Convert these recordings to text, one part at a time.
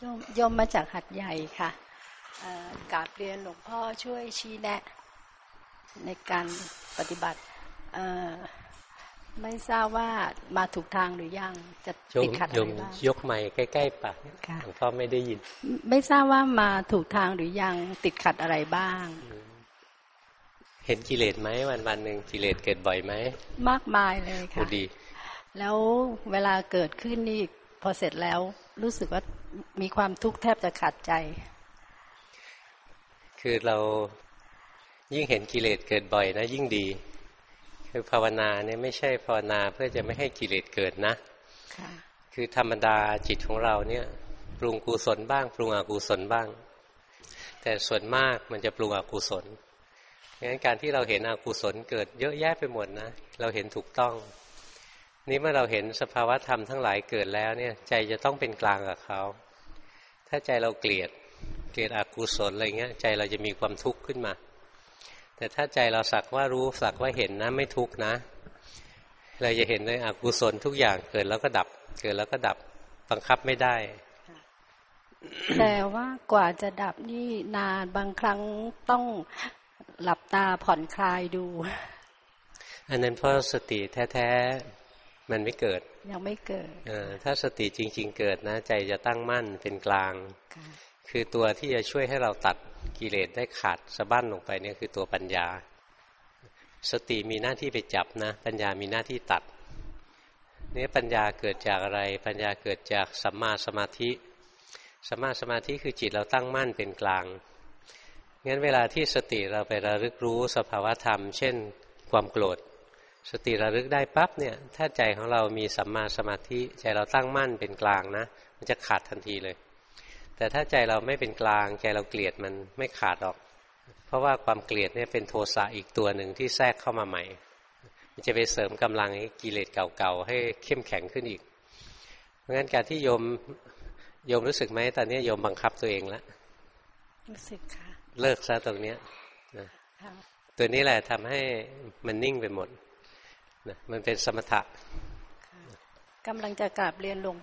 โยมโยมมาจากหัดใหญ่ค่ะกราบเรียนหลวงพ่อช่วยชี้แนะ ในการปฏิบัติไม่ทราบว่ามาถูกทางหรือยังจะติดขัดอะไรบ้างยกไม้ใกล้ๆปากหลวงพ่อไม่ได้ยิน ไม่ทราบว่ามาถูกทางหรือยังติดขัดอะไรบ้าง เห็นกิเลสไหมวันวันหนึ่งกิเลสเกิดบ่อยไหมมากมายเลยค่ะดี แล้วเวลาเกิดขึ้นนี่พอเสร็จแล้วรู้สึกว่า มีความทุกข์แทบจะขาดใจ คือเรายิ่งเห็นกิเลสเกิดบ่อยนะ ยิ่งดี คือภาวนาเนี่ยไม่ใช่ภาวนาเพื่อจะไม่ให้กิเลสเกิดนะคือธรรมดาจิตของเราเนี่ย ปรุงกุศลบ้าง ปรุงอกุศลบ้าง แต่ส่วนมากมันจะปรุงอกุศลงั้นการที่เราเห็นอกุศลเกิดเยอะแยะไปหมดนะ เราเห็นถูกต้อง นี่เมื่อเราเห็นสภาวะธรรมทั้งหลายเกิดแล้วเนี่ย ใจจะต้องเป็นกลางกับเขาถ้าใจเราเกลียดเกลียดอกุศลอะไรเงี้ยใจเราจะมีความทุกข์ขึ้นมา แต่ถ้าใจเราสักว่ารู้สักว่าเห็นนะไม่ทุกข์นะ เราจะเห็นเลยอกุศลทุกอย่างเกิดแล้วก็ดับ เกิดแล้วก็ดับบังคับไม่ได้ แต่ว่ากว่าจะดับนี่นานบางครั้งต้องหลับตาผ่อนคลายดู อันนั้นเพราะสติแท้ มันไม่เกิด ยังไม่เกิดอถ้าสติจริง ๆ เกิดนะ ใจจะตั้งมั่นเป็นกลาง คือตัวที่จะช่วยให้เราตัดกิเลสได้ขาดสะบั้นลงไปเนี่ยคือตัวปัญญา สติมีหน้าที่ไปจับนะ ปัญญามีหน้าที่ตัดนี่ปัญญาเกิดจากอะไร ปัญญาเกิดจากสัมมาสมาธิสัมมาสมาธิคือจิตเราตั้งมั่นเป็นกลางงั้นเวลาที่สติเราไประลึกรู้สภาวธรรม เช่น ความโกรธ สติระลึกได้ปั๊บเนี่ย ถ้าใจของเรามีสัมมาสมาธิ ใจเราตั้งมั่นเป็นกลางนะ มันจะขาดทันทีเลย แต่ถ้าใจเราไม่เป็นกลาง ใจเราเกลียดมันไม่ขาดหรอก เพราะว่าความเกลียดเนี่ยเป็นโทสะอีกตัวหนึ่งที่แทรกเข้ามาใหม่ มันจะไปเสริมกำลังกิเลสเก่าๆให้เข้มแข็งขึ้นอีก เพราะงั้นการที่โยมโยมรู้สึกไหมตอนนี้โยมบังคับตัวเองแล้วรู้สึกค่ะ เลิกซะตรงเนี้ยนะตัวนี้แหละทำให้มันนิ่งไปหมด นะมันเป็นสมถะกำลังจะกลับเรียนหลวง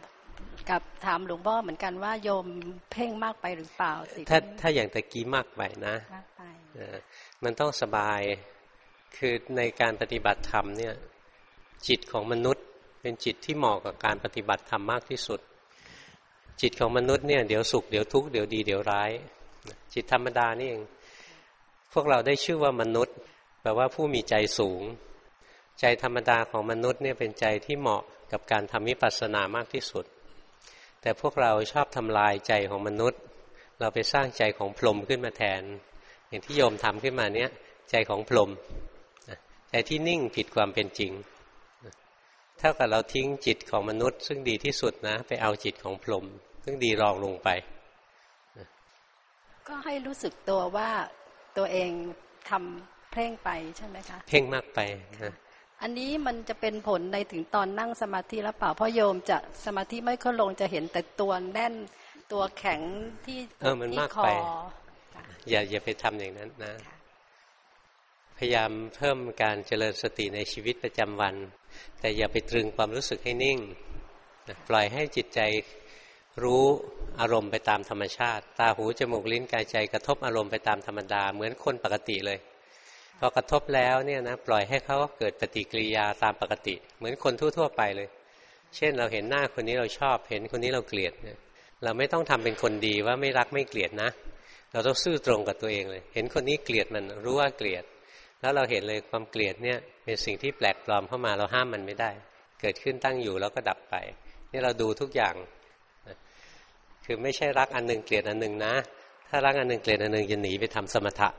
กับถามหลวงพ่อเหมือนกันว่าโยมเพ่งมากไปหรือเปล่าถ้าถ้าอย่างตะกี้มากไปนะมากไปมันต้องสบายคือในการปฏิบัติธรรมเนี่ย จิตของมนุษย์เป็นจิตที่เหมาะกับการปฏิบัติธรรมมากที่สุด จิตของมนุษย์เนี่ยเดี๋ยวสุขเดี๋ยวทุกข์เดี๋ยวดีเดี๋ยวร้าย จิตธรรมดานี่เอง พวกเราได้ชื่อว่ามนุษย์แปลว่าผู้มีใจสูง ใจธรรมดาของมนุษย์เนี่ยเป็นใจที่เหมาะกับการทำวิปัสสนามากที่สุด แต่พวกเราชอบทำลายใจของมนุษย์ เราไปสร้างใจของพรหมขึ้นมาแทน อย่างที่โยมทำขึ้นมาเนี้ยใจของพรหมใจที่นิ่งผิดความเป็นจริง เท่ากับเราทิ้งจิตของมนุษย์ ซึ่งดีที่สุดนะ ไปเอาจิตของพรหมซึ่งดีรองลงไป ก็ให้รู้สึกตัวว่าตัวเองทำเพ่งไปใช่ไหมคะ เพ่งมากไปนะ อันนี้มันจะเป็นผลในถึงตอนนั่งสมาธิแล้วเปล่าเพราะโยมจะสมาธิไม่ค่อยลงจะเห็นแต่ตัวแน่นตัวแข็งที่เออมันมากไปอย่าอย่าไปทำอย่างนั้นนะ พยายามเพิ่มการเจริญสติในชีวิตประจำวัน แต่อย่าไปตรึงความรู้สึกให้นิ่งปล่อยให้จิตใจรู้อารมณ์ไปตามธรรมชาติ ตาหูจมูกลิ้นกายใจกระทบอารมณ์ไปตามธรรมดา เหมือนคนปกติเลย พอกระทบแล้วเนี่ยนะปล่อยให้เขาเกิดปฏิกิริยาตามปกติ เหมือนคนทั่วๆไปเลย เช่นเราเห็นหน้าคนนี้เราชอบ เห็นคนนี้เราเกลียดเนี่ยเราไม่ต้องทำเป็นคนดีว่าไม่รักไม่เกลียดนะ เราต้องซื่อตรงกับตัวเองเลย เห็นคนนี้เกลียดมันรู้ว่าเกลียด แล้วเราเห็นเลยความเกลียดเนี่ยเป็นสิ่งที่แปลกปลอมเข้ามาเราห้ามมันไม่ได้ เกิดขึ้นตั้งอยู่แล้วก็ดับไป นี่เราดูทุกอย่างคือไม่ใช่รักอันหนึ่งเกลียดอันหนึ่งนะ ถ้ารักอันหนึ่งเกลียดอันหนึ่งจะหนีไปทำสมถะ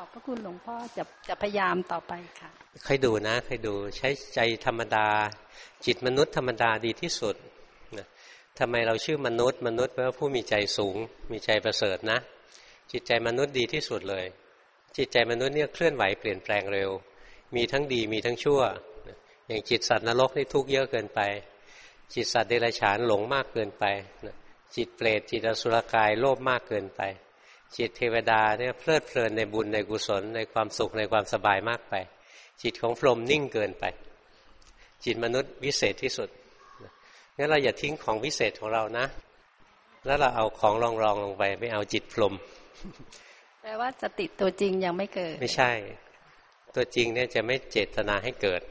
ขอบพระคุณหลวงพ่อจะจะพยายามต่อไปค่ะค่อยดูนะค่อยดูใช้ใจธรรมดา จิตมนุษย์ธรรมดาดีที่สุดนะทำไมเราชื่อมนุษย์ มนุษย์แปลว่าผู้มีใจสูง มีใจประเสริฐนะ จิตใจมนุษย์ดีที่สุดเลย จิตใจมนุษย์เนี่ยเคลื่อนไหวเปลี่ยนแปลงเร็ว มีทั้งดีมีทั้งชั่ว อย่างจิตสัตว์นรกนี่ทุกข์เยอะเกินไป จิตสัตว์เดรัจฉานหลงมากเกินไป จิตเปรตจิตอสุรกายโลภมากเกินไป จิตเทวดาเนี่ยเพลิดเพลินในบุญในกุศลในความสุขในความสบายมากไป จิตของพรหมนิ่งเกินไป จิตมนุษย์วิเศษที่สุดงั้นเราอย่าทิ้งของวิเศษของเรานะ แล้วเราเอาของรองรองลงไป ไม่เอาจิตพรมแปลว่าสติตัวจริงยังไม่เกิด ไม่ใช่ ตัวจริงเนี่ยจะไม่เจตนาให้เกิด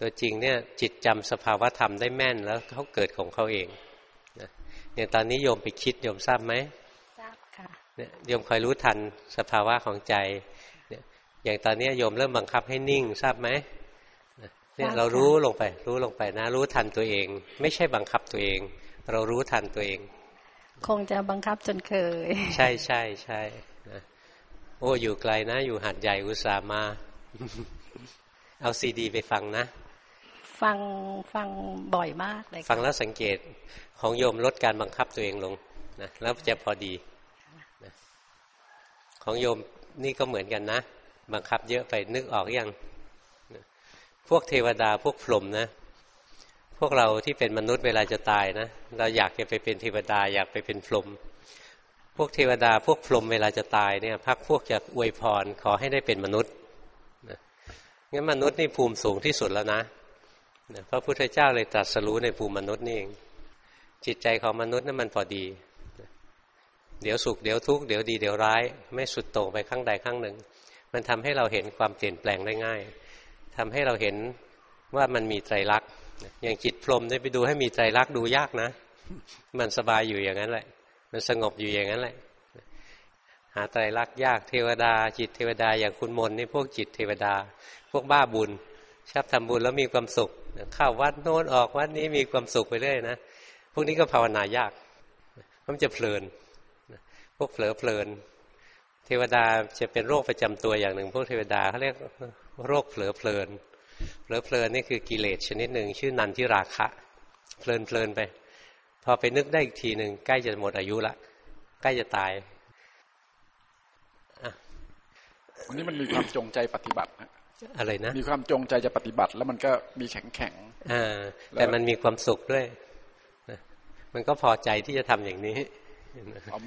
ตัวจริงเนี่ยจิตจำสภาวะธรรมได้แม่นแล้วเขาเกิดของเขาเองอย่างตอนนี้โยมไปคิดโยมทราบไหมทราบค่ะ เนี่ยโยมคอยรู้ทันสภาวะของใจเนี่ยอย่างตอนนี้โยมเริ่มบังคับให้นิ่งทราบไหมเนี่ยเรารู้ลงไป รู้ลงไปนะ รู้ทันตัวเอง ไม่ใช่บังคับตัวเอง เรารู้ทันตัวเอง คงจะบังคับจนเคย ใช่ใช่ใช่นะโอ้อยู่ไกลนะ อยู่หัดใหญ่อุตส่าห์มา เอาซีดีไปฟังนะฟังฟังบ่อยมากเลยฟังแล้วสังเกตของโยมลดการบังคับตัวเองลงนะแล้วจะพอดีนะ ของโยมนี่ก็เหมือนกันนะ บังคับเยอะไปนึกออกอยังพวกเทวดาพวกพรหมนะ พวกเราที่เป็นมนุษย์เวลาจะตายนะ เราอยากจะไปเป็นเทวดาอยากไปเป็นพรหมพวกเทวดาพวกพรหมเวลาจะตายเนี่ยพักพวกจะอวยพรขอให้ได้เป็นมนุษย์งั้นมนุษย์นี่ภูมิสูงที่สุดแล้วนะพระพุทธเจ้าเลยตรัสรู้ในภูมิมนุษย์นี่เองจิตใจของมนุษย์นั้นมันพอดี เดี๋ยวสุขเดี๋ยวทุกข์เดี๋ยวดีเดี๋ยวร้าย ไม่สุดโต่งไปข้างใดข้างหนึ่ง มันทำให้เราเห็นความเปลี่ยนแปลงได้ง่ายทำให้เราเห็นว่ามันมีไตรลักษณ์อย่างจิตพรมได้ไปดูให้มีไตรลักษณ์ดูยากนะ มันสบายอยู่อย่างนั้นแหละ มันสงบอยู่อย่างนั้นแหละ หาไตรลักษณ์ยากเทวดา จิตเทวดาอย่างคุณมนนี่พวกจิตเทวดา พวกบ้าบุญชอบทำบุญแล้วมีความสุขเข้าวัดโน้นออกวัดนี้มีความสุขไปเรื่อยนะพวกนี้ก็ภาวนายากมันจะเพลิน วกเผลอเพลิน เทวดาจะเป็นโรคประจำตัวอย่างหนึ่ง พวกเทวดาเขาเรียกโรคเผลอเพลิน เผลอเพลินนี่คือกิเลสชนิดหนึ่งชื่อนันทิราคะ เพลินเพลินไป พอไปนึกได้อีกทีหนึ่งใกล้จะหมดอายุละใกล้จะตายวันนี้มันมีความจงใจปฏิบัตินะอะไรนะ มีความจงใจจะปฏิบัติ แล้วมันก็มีแข็งแข็งอ่าแต่มันมีความสุขด้วย มันก็พอใจที่จะทำอย่างนี้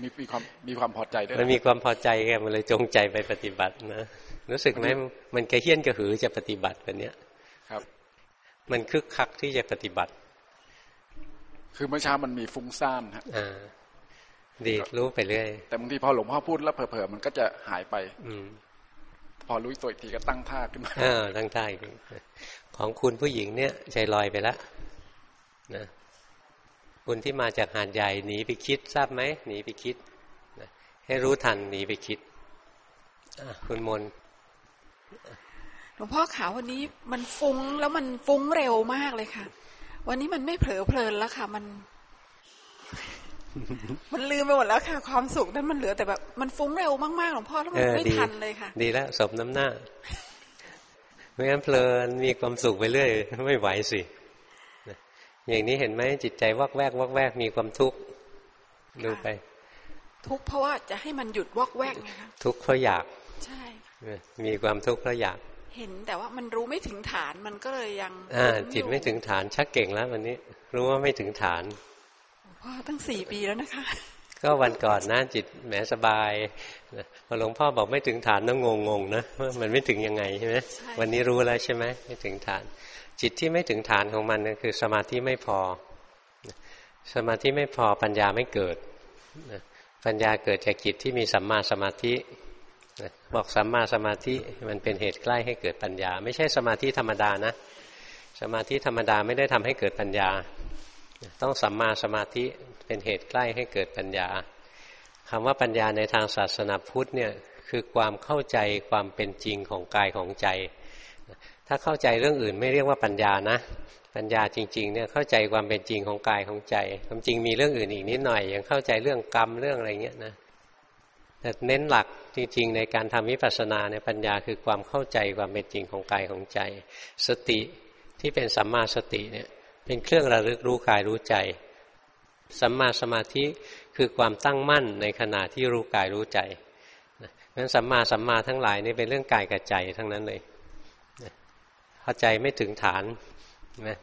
มีมีความมีความพอใจด้วยมันมีความพอใจแกมันเลยจงใจไปปฏิบัตินะรู้สึกไหมมันกระเฮี้ยนกระหือจะปฏิบัติแบบเนี้ยครับ มันคึกคักที่จะปฏิบัติ คือเมื่อเช้ามันมีฟุ้งซ่านฮะอ่าดีรู้ไปเรื่อยแต่บางทีพอหลวงพ่อพูดแล้วเผลอๆมันก็จะหายไป อืมพอรู้ตัวอีกทีก็ตั้งท่าขึ้นมาเออตั้งท่าของคุณผู้หญิงเนี่ยใจลอยไปแล้วนะ คุณที่มาจากหาดใหญ่หนีไปคิดทราบไหมหนีไปคิดให้รู้ทันหนีไปคิดคุณมนหลวงพ่อขาววันนี้มันฟุ้งแล้วมันฟุ้งเร็วมากเลยค่ะ วันนี้มันไม่เผลอเพลินแล้วค่ะ มัน มันลืมไปหมดแล้วค่ะ ความสุขนั้นมันเหลือแต่แบบ มันฟุ้งเร็วมากๆหลวงพ่อแล้วมันไม่ทันเลยค่ะ ดีแล้วสมน้ำหน้าไม่งั้นเพลินมีความสุขไปเรื่อย ไม่ไหวสิ อย่างนี้เห็นไหมจิตใจวักแวกวักแวกมีความทุกข์ดูไป ทุกข์เพราะว่าจะให้มันหยุดวักแวกนะคะทุกข์เพราะอยาก ใช่ มีความทุกข์เพราะอยาก เห็นแต่ว่ามันรู้ไม่ถึงฐานมันก็เลยยังอ่าจิตไม่ถึงฐานชักเก่งแล้ววันนี้ รู้ว่าไม่ถึงฐานพ่อตั้งสี่ปีแล้วนะคะ ก็วันก่อนนะจิตแหมสบายพอหลวงพ่อบอกไม่ถึงฐานต้องงงงนะว่ามันไม่ถึงยังไงใช่ไหมวันนี้รู้แล้วใช่ไหมไม่ถึงฐาน จิตที่ไม่ถึงฐานของมันคือสมาธิไม่พอ สมาธิไม่พอปัญญาไม่เกิด ปัญญาเกิดจากจิตที่มีสัมมาสมาธิบอกสัมมาสมาธิมันเป็นเหตุใกล้ให้เกิดปัญญา ไม่ใช่สมาธิธรรมดานะ สมาธิธรรมดาไม่ได้ทำให้เกิดปัญญา ต้องสัมมาสมาธิเป็นเหตุใกล้ให้เกิดปัญญาคำว่าปัญญาในทางศาสนาพุทธเนี่ยคือความเข้าใจความเป็นจริงของกายของใจ ถ้าเข้าใจเรื่องอื่นไม่เรียกว่าปัญญานะ ปัญญาจริง ๆ เนี่ยเข้าใจความเป็นจริงของกายของใจความจริงมีเรื่องอื่นอีกนิดหน่อยอย่างเข้าใจเรื่องกรรมเรื่องอะไรเงี้ยนะแต่เน้นหลักจริง ๆ ในการทำวิปัสสนาในปัญญาคือความเข้าใจความเป็นจริงของกายของใจ สติที่เป็นสัมมาสติเนี่ยเป็นเครื่องระลึกรู้กายรู้ใจ สัมมาสมาธิคือความตั้งมั่นในขณะที่รู้กายรู้ใจนั้นสัมมาสัมมาทั้งหลายนี่เป็นเรื่องกายกับใจทั้งนั้นเลย พอใจไม่ถึงฐาน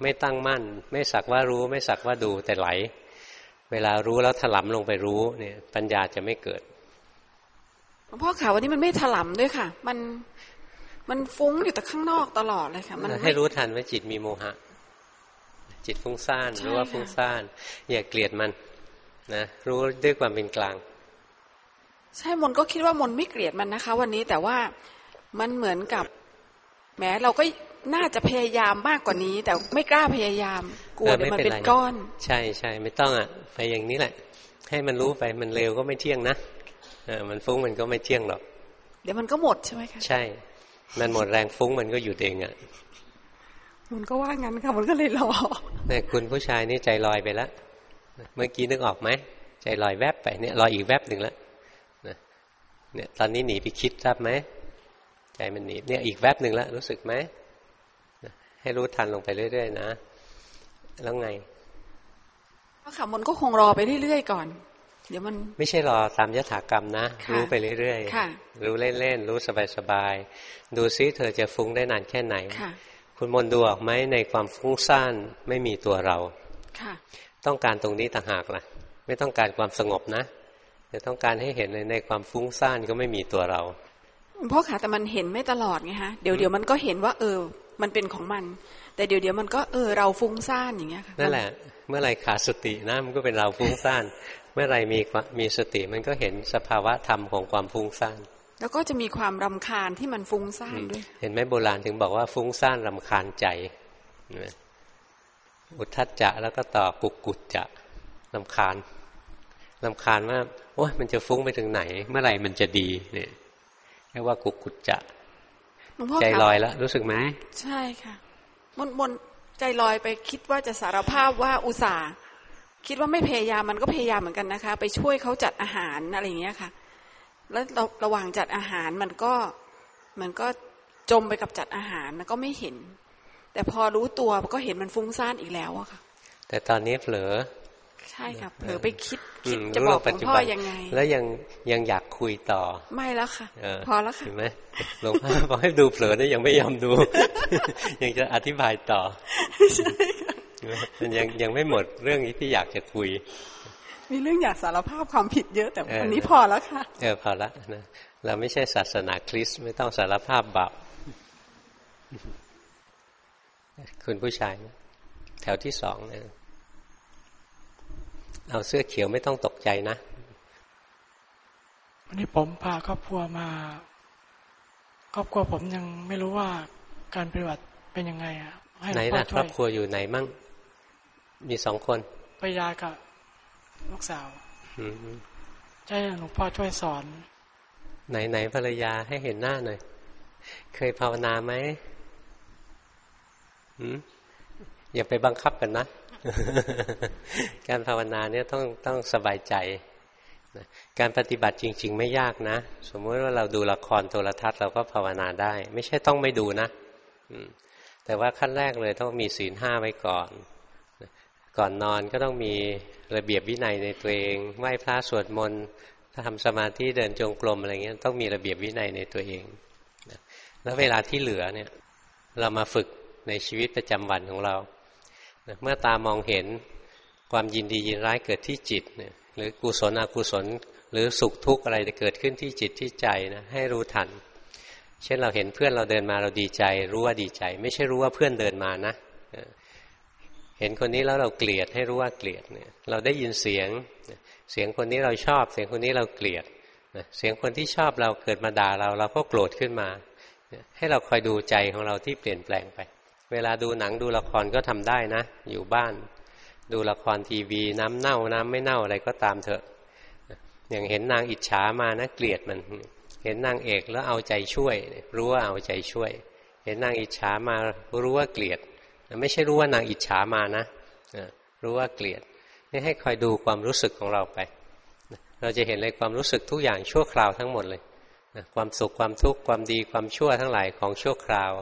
ไม่ตั้งมั่น ไม่สักว่ารู้ ไม่สักว่าดูแต่ไหล เวลารู้แล้วถลำลงไปรู้เนี่ย ปัญญาจะไม่เกิดหลวงพ่อข่าววันนี้มันไม่ถลำด้วยค่ะ มันมันฟุ้งอยู่แต่ข้างนอกตลอดเลยค่ะ มันให้รู้ทันว่าจิตมีโมหะ จิตฟุ้งซ่านรู้ว่าฟุ้งซ่านอย่าเกลียดมันนะรู้ด้วยความเป็นกลาง ใช่มนก็คิดว่ามนไม่เกลียดมันนะคะ วันนี้แต่ว่ามันเหมือนกับแม้เราก็ น่าจะพยายามมากกว่านี้ แต่ไม่กล้าพยายาม กลัวเออเดี๋ยวมันไม่เป็เป็นนไรก้อน ใช่ใช่ไม่ต้องอะไปอย่างนี้แหละ ให้มันรู้ไปมันเร็วก็ไม่เที่ยงนะเออมันฟุ้งมันก็ไม่เที่ยงหรอกเดี๋ยวมันก็หมดใช่ไหมคะใช่ มันหมดแรงฟุ้งมันก็หยุดเองอะมันก็ว่างั้นค่ะมันก็เลยรอเนี่ยคุณผู้ชายนี่ใจลอยไปแล้วเมื่อกี้นึกออกไหมใจลอยแวบไปเนี่ยลอยอีกแวบหนึ่งแล้วนะเนี่ยตอนนี้หนีไปคิดทราบไหมใจมันหนีเนี่ยอีกแวบหนึ่งแล้วรู้สึกไหมนะ ให้รู้ทันลงไปเรื่อยๆนะ แล้วไงเพราะค่ะมนก็คงรอไปเรื่อยๆก่อน เดี๋ยวมัน ไม่ใช่รอตามยถากรรมนะค่ะรู้ไปเรื่อยค่ะๆรู้เล่นๆรู้สบายๆดูซิเธอจะฟุ้งได้นานแค่ไหนค่ะคุณมนต์ดูออกไหมในความฟุ้งซ่านไม่มีตัวเราค่ะต้องการตรงนี้ต่างหากล่ะ ไม่ต้องการความสงบนะแต่ต้องการให้เห็นเลยในความฟุ้งซ่านก็ไม่มีตัวเราพ่อค่ะแต่มันเห็นไม่ตลอดไงฮะเดี๋ยวเดี๋ยวมันก็เห็นว่าเออ มันเป็นของมัน แต่เดี๋ยวเดี๋ยวมันก็เออเราฟุ้งซ่านอย่างเงี้ยค่ะนั่นแหละ เมื่อไหรขาดสตินะมันก็เป็นเราฟุ้งซ่าน เมื่อไหรมีความมีสติมันก็เห็นสภาวะธรรมของความฟุ้งซ่านแล้วก็จะมีความรำคาญที่มันฟุ้งซ่านด้วยเห็นไหมโบราณถึงบอกว่าฟุ้งซ่านรำคาญใจเห็นไหมอุทธัจจะแล้วก็ต่อกุกกุจจะรำคาญรำคาญว่าโอ้ยมันจะฟุ้งไปถึงไหน เมื่อไหร่มันจะดีเนี่ยเรียกว่ากุกกุจจะห ลวงพ่อใจคะลอยแล้ว รู้สึกไหมใช่ค่ะมนมนใจลอยไปคิดว่าจะสารภาพว่าอุตส่าห์คิดว่าไม่พยายามมันก็พยายามเหมือนกันนะคะ ไปช่วยเขาจัดอาหารอะไรอย่างเงี้ยค่ะ แล้วระระหว่างจัดอาหารมันก็มันก็จมไปกับจัดอาหารมันก็ไม่เห็น แต่พอรู้ตัวก็เห็นมันฟุ้งซ่านอีกแล้วอะค่ะ แต่ตอนนี้เผลอ ใช่ค่ะเผลอไปคิดคิดมจะบอกหลปัจวงจุพ่อบันยังไง แล้วยังยังอยากคุยต่อ ไม่แล้วค่ะเออพอแล้วค่ะเห็นไหมหลวงพ่อบอกให้ดูเผลอนะยังไม่ยอมดู ยังจะอธิบายต่อมันยังยังไม่หมดเรื่องนี้ที่อยากจะคุย มีเรื่องอยากสารภาพความผิดเยอะแต่เออวันนี้พอแล้วค่ะ เออพอละนะเราไม่ใช่ศาสนาคริสต์ไม่ต้องสารภาพบาปคุณผู้ชายนะแถวที่สองนะ เอาเสื้อเขียวไม่ต้องตกใจนะ วันนี้ผมพาครอบครัวมา ครอบครัวผมยังไม่รู้ว่าการปฏิบัติเป็นยังไงอะให้หไหลนวงพ่อล่ะคช่รวอยบครัวอยู่ไหนมั่ง มีสองคนไปยากับลูกสาวอืมจะให้หลวงพ่อช่วยสอน ไหนไหนภรรยาให้เห็นหน้าหน่อย เคยภาวนาไหมหืมอย่าไปบังคับกันนะ การภาวนาเนี่ยต้องต้องสบายใจนะการปฏิบัติจริง ๆ ไม่ยากนะ สมมติว่าเราดูละครโทรทัศน์เราก็ภาวนาได้ ไม่ใช่ต้องไม่ดูนะแต่ว่าขั้นแรกเลยต้องมีศีลห้าไว้ก่อน ก่อนนอนก็ต้องมีระเบียบวินัยในตัวเอง ไหว้พระสวดมนต์ถ้าทำสมาธิเดินจงกรมอะไรเงี้ยต้องมีระเบียบวินัยในตัวเอง แล้วเวลาที่เหลือเนี่ย เรามาฝึกในชีวิตประจำวันของเรา เมื่อตามองเห็นความยินดียินร้ายเกิดที่จิตเนี่ยหรือกุศลอกุศล หรือสุขทุกข์อะไรจะเกิดขึ้นที่จิตที่ใจนะให้รู้ทัน เช่นเราเห็นเพื่อนเราเดินมาเราดีใจ รู้ว่าดีใจ ไม่ใช่รู้ว่าเพื่อนเดินมานะเห็นคนนี้แล้วเราเกลียดให้รู้ว่าเกลียดเนี่ยเราได้ยินเสียงเสียงคนนี้เราชอบ เสียงคนนี้เราเกลียดเสียงคนที่ชอบเราเกิดมาด่าเรา เราก็โกรธขึ้นมา ให้เราคอยดูใจของเราที่เปลี่ยนแปลงไป เวลาดูหนังดูละครก็ทำได้นะ อยู่บ้าน ดูละครทีวีน้ำเน่าน้ำไม่เน่าอะไรก็ตามเถอะ อย่างเห็นนางอิจฉามานะเกลียดมัน เห็นนางเอกแล้วเอาใจช่วย รู้ว่าเอาใจช่วย เห็นนางอิจฉามารู้ว่าเกลียด ไม่ใช่รู้ว่านางอิจฉามานะรู้ว่าเกลียดนี่ให้คอยดูความรู้สึกของเราไป เราจะเห็นเลยความรู้สึกทุกอย่างชั่วคราวทั้งหมดเลย ความสุขความทุกข์ความดีความชั่วทั้งหลายของชั่วคราว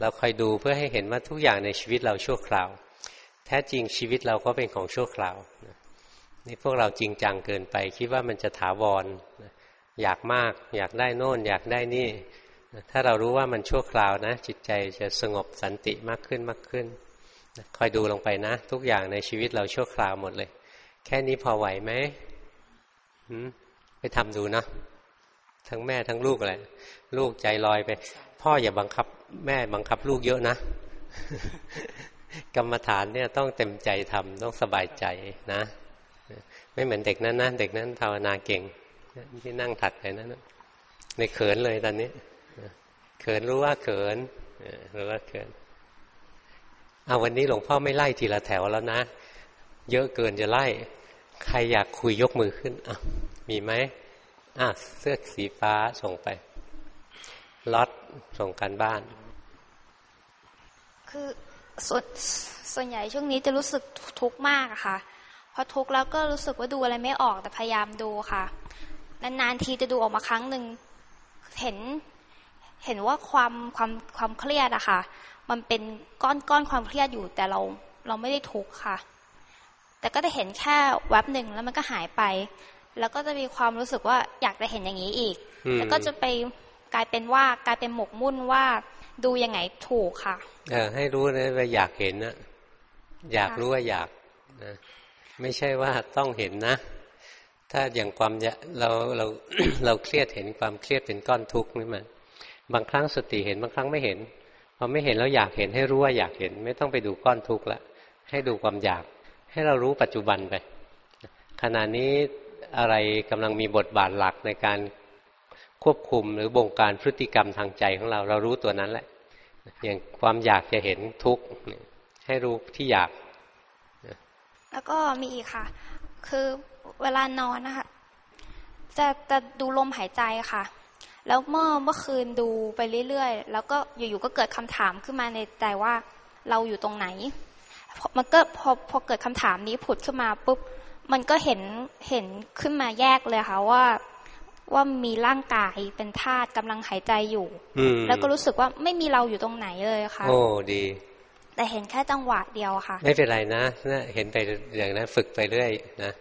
เราคอยดูเพื่อให้เห็นว่าทุกอย่างในชีวิตเราชั่วคราว แท้จริงชีวิตเราก็เป็นของชั่วคราวนี่พวกเราจริงจังเกินไป คิดว่ามันจะถาวรอยากมาก อยากได้โน่น อยากได้นี่ ถ้าเรารู้ว่ามันชั่วคราวนะ จิตใจจะสงบสันติมากขึ้นมากขึ้น คอยดูลงไปนะ ทุกอย่างในชีวิตเราชั่วคราวหมดเลย แค่นี้พอไหวไหมไปทำดูนะทั้งแม่ทั้งลูกอะไรลูกใจลอยไป พ่ออย่าบังคับ แม่บังคับลูกเยอะนะ กรรมฐานเนี่ยต้องเต็มใจทำต้องสบายใจนะ ไม่เหมือนเด็กนั้นนะเด็กนั้นภาวนาเก่งที่นั่งถัดไปนั้นในเขินเลยตอนนี้เขินรู้ว่าเขินรู้ว่าเขินเอาวันนี้หลวงพ่อไม่ไล่ทีละแถวแล้วนะ เยอะเกินจะไล่ ใครอยากคุยยกมือขึ้นอะมีไหมอะเสื้อสีฟ้าส่งไป ล็อตส่งกันบ้าน คือส่วนส่วนใหญ่ช่วงนี้จะรู้สึกทุกข์มากอะค่ะพอทุกข์แล้วก็รู้สึกว่าดูอะไรไม่ออกแต่พยายามดูค่ะ นานๆทีจะดูออกมาครั้งหนึ่งเห็นเห็นว่าความความความเครียดอะค่ะ มันเป็นก้อนก้อนความเครียดอยู่แต่เราเราไม่ได้ทุกข์ค่ะ แต่ก็จะเห็นแค่แวบหนึ่งแล้วมันก็หายไป แล้วก็จะมีความรู้สึกว่าอยากจะเห็นอย่างนี้อีก แล้วก็จะไป กลายเป็นว่ากลายเป็นหมกมุ่นว่าดูยังไงถูกค่ะเออให้รู้นะว่าอยากเห็นนะอยากรู้ว่าอยากนะไม่ใช่ว่าต้องเห็นนะ ถ้าอย่างความเราเราเราเครียดเห็นความเครียดเป็นก้อนทุกข์นี่มันบางครั้งสติเห็นบางครั้งไม่เห็นพอไม่เห็นแล้วอยากเห็นให้รู้ว่าอยากเห็น ไม่ต้องไปดูก้อนทุกข์ละให้ดูความอยาก ให้เรารู้ปัจจุบันไปขณะนี้อะไรกำลังมีบทบาทหลักในการ ควบคุมหรือบงการพฤติกรรมทางใจของเรา เรารู้ตัวนั้นแหละ อย่างความอยากจะเห็นทุกข์ให้รู้ที่อยาก แล้วก็มีอีกค่ะ คือเวลานอนนะคะจะจะดูลมหายใจค่ะ แล้วเมื่อเมื่อคืนดูไปเรื่อยๆ แล้วก็อยู่ๆก็เกิดคำถามขึ้นมาในใจว่าเราอยู่ตรงไหน มันก็พอพอเกิดคำถามนี้ผุดขึ้นมาปุ๊บ มันก็เห็นเห็นขึ้นมาแยกเลยค่ะว่า ว่ามีร่างกายเป็นธาตุกำลังหายใจอยู่แล้วก็รู้สึกว่าไม่มีเราอยู่ตรงไหนเลยค่ะ โอ้ดี แต่เห็นแค่จังหวะเดียวค่ะ ไม่เป็นไรนะนะเห็นไปอย่างนั้นฝึกไปเรื่อยนะ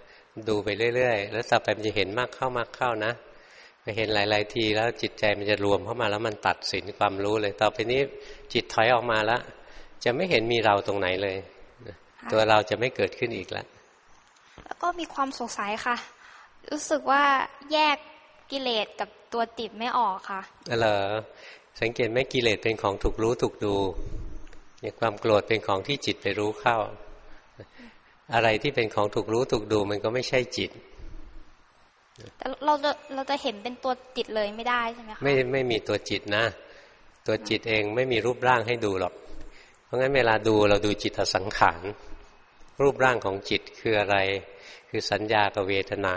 ดูไปเรื่อยๆแล้วต่อไปมันจะเห็นมากเข้ามากเข้านะไปเห็นหลาย ๆ ทีแล้วจิตใจมันจะรวมเข้ามาแล้วมันตัดสินความรู้เลย ต่อไปนี้จิตถอยออกมาแล้วจะไม่เห็นมีเราตรงไหนเลย ตัวเราจะไม่เกิดขึ้นอีกแล้วแล้วก็มีความสงสัยค่ะ รู้สึกว่าแยก กิเลสกับตัวติดไม่ออกค่ะเหรอสังเกตไหมกิเลสเป็นของถูกรู้ถูกดูอย่างความโกรธเป็นของที่จิตไปรู้เข้า อะไรที่เป็นของถูกรู้ถูกดูมันก็ไม่ใช่จิตแต่เราจะเราจะเห็นเป็นตัวจิตเลยไม่ได้ใช่ไหมคะไม่ไม่มีตัวจิตนะ ตัวจิตเองไม่มีรูปร่างให้ดูหรอก เพราะงั้นเวลาดูเราดูจิตสังขารรูปร่างของจิตคืออะไร คือสัญญากับเวทนา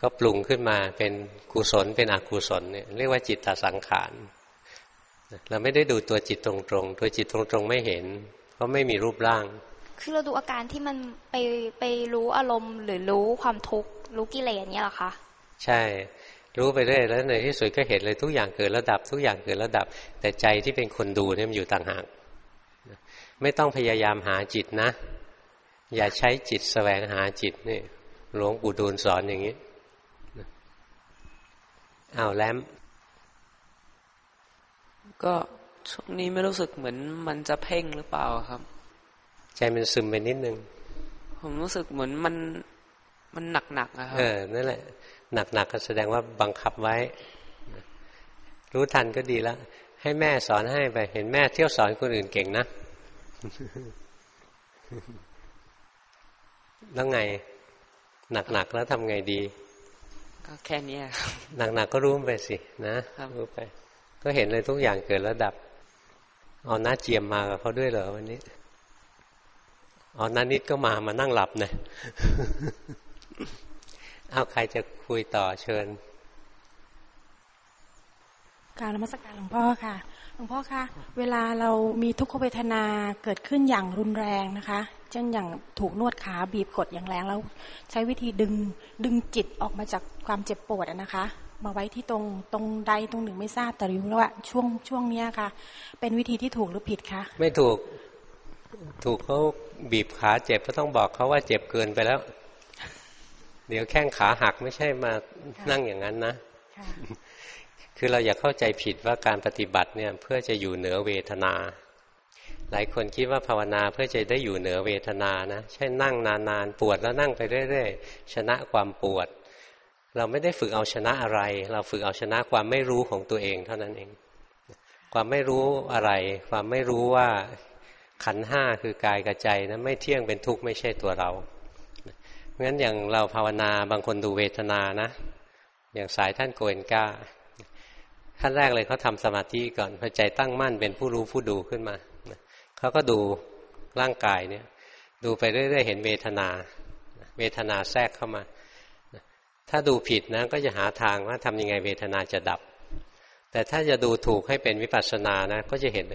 ก็ปรุงขึ้นมาเป็นกุศลเป็นอกุศลเนี่ยเรียกว่าจิตตสังขารเราไม่ได้ดูตัวจิตตรงๆ ตัวจิตตรงๆไม่เห็น เพราะไม่มีรูปร่าง คือเราดูอาการที่มันไปไปรู้อารมณ์หรือรู้ความทุกข์รู้กิเลสเนี่ยหรอคะ ใช่ รู้ไปเรื่อยแล้วในที่สุดก็เห็นเลยทุกอย่างเกิดระดับ ทุกอย่างเกิดระดับ แต่ใจที่เป็นคนดูเนี่ยมันอยู่ต่างหากไม่ต้องพยายามหาจิตนะ อย่าใช้จิตแสวงหาจิตนี่หลวงปู่ดูลสอนอย่างนี้ อ้าวแลมก็ช่วงนี้ไม่รู้สึกเหมือนมันจะเพ่งหรือเปล่าครับ ใจมันซึมไปนิดนึง ผมรู้สึกเหมือนมันมันหนักหนักนะครับเออนั่นแหละ หนักหนักก็แสดงว่าบังคับไว้ รู้ทันก็ดีแล้วให้แม่สอนให้ไป เห็นแม่เที่ยวสอนคนอื่นเก่งนะแล้วไง หนักหนักแล้วทำไงดี ก็แค่นี้หนักๆก็รู้ไปสินะรู้ไป ก็เห็นเลยทุกอย่างเกิดแล้วดับ เอาน้าเจียมมากับเขาด้วยเหรอวันนี้เอาน้านิดก็มามานั่งหลับเนะเอาใครจะคุยต่อเชิญ การรมสการหลวงพ่อค่ะหลวงพ่อคะเวลาเรามีทุกขเวทนาเกิดขึ้นอย่างรุนแรงนะคะ เช่นอย่างถูกนวดขาบีบกดอย่างแรงแล้ว ใช้วิธีดึงดึงจิตออกมาจากความเจ็บปวดนะคะ มาไว้ที่ตรงตรงใดตรงหนึ่งไม่ทราบแต่รู้แล้วว่าช่วงช่วงเนี้ยค่ะ เป็นวิธีที่ถูกหรือผิดคะไม่ถูกถูกเขาบีบขาเจ็บก็ต้องบอกเขาว่าเจ็บเกินไปแล้ว เดี๋ยวแข้งขาหักไม่ใช่มานั่งอย่างนั้นนะคือเราอย่าเข้าใจผิดว่าการปฏิบัติเนี่ยเพื่อจะอยู่เหนือเวทนา หลายคนคิดว่าภาวนาเพื่อจะได้อยู่เหนือเวทนานะใช่นั่งนานๆปวดแล้วนั่งไปเรื่อยๆชนะความปวด เราไม่ได้ฝึกเอาชนะอะไร เราฝึกเอาชนะความไม่รู้ของตัวเองเท่านั้นเอง ความไม่รู้อะไร ความไม่รู้ว่าขันห้าคือกายกับใจนะไม่เที่ยงเป็นทุกข์ไม่ใช่ตัวเรางั้นอย่างเราภาวนาบางคนดูเวทนานะ อย่างสายท่านโกเอนก้าขั้นแรกเลยเขาทำสมาธิก่อนพอใจตั้งมั่นเป็นผู้รู้ผู้ดูขึ้นมา เขาก็ดูร่างกายเนี่ย ดูไปเรื่อยๆเห็นเวทนา เวทนาแทรกเข้ามา ถ้าดูผิดนะก็จะหาทางว่าทำยังไงเวทนาจะดับ แต่ถ้าจะดูถูกให้เป็นวิปัสสนานะ ก็จะเห็น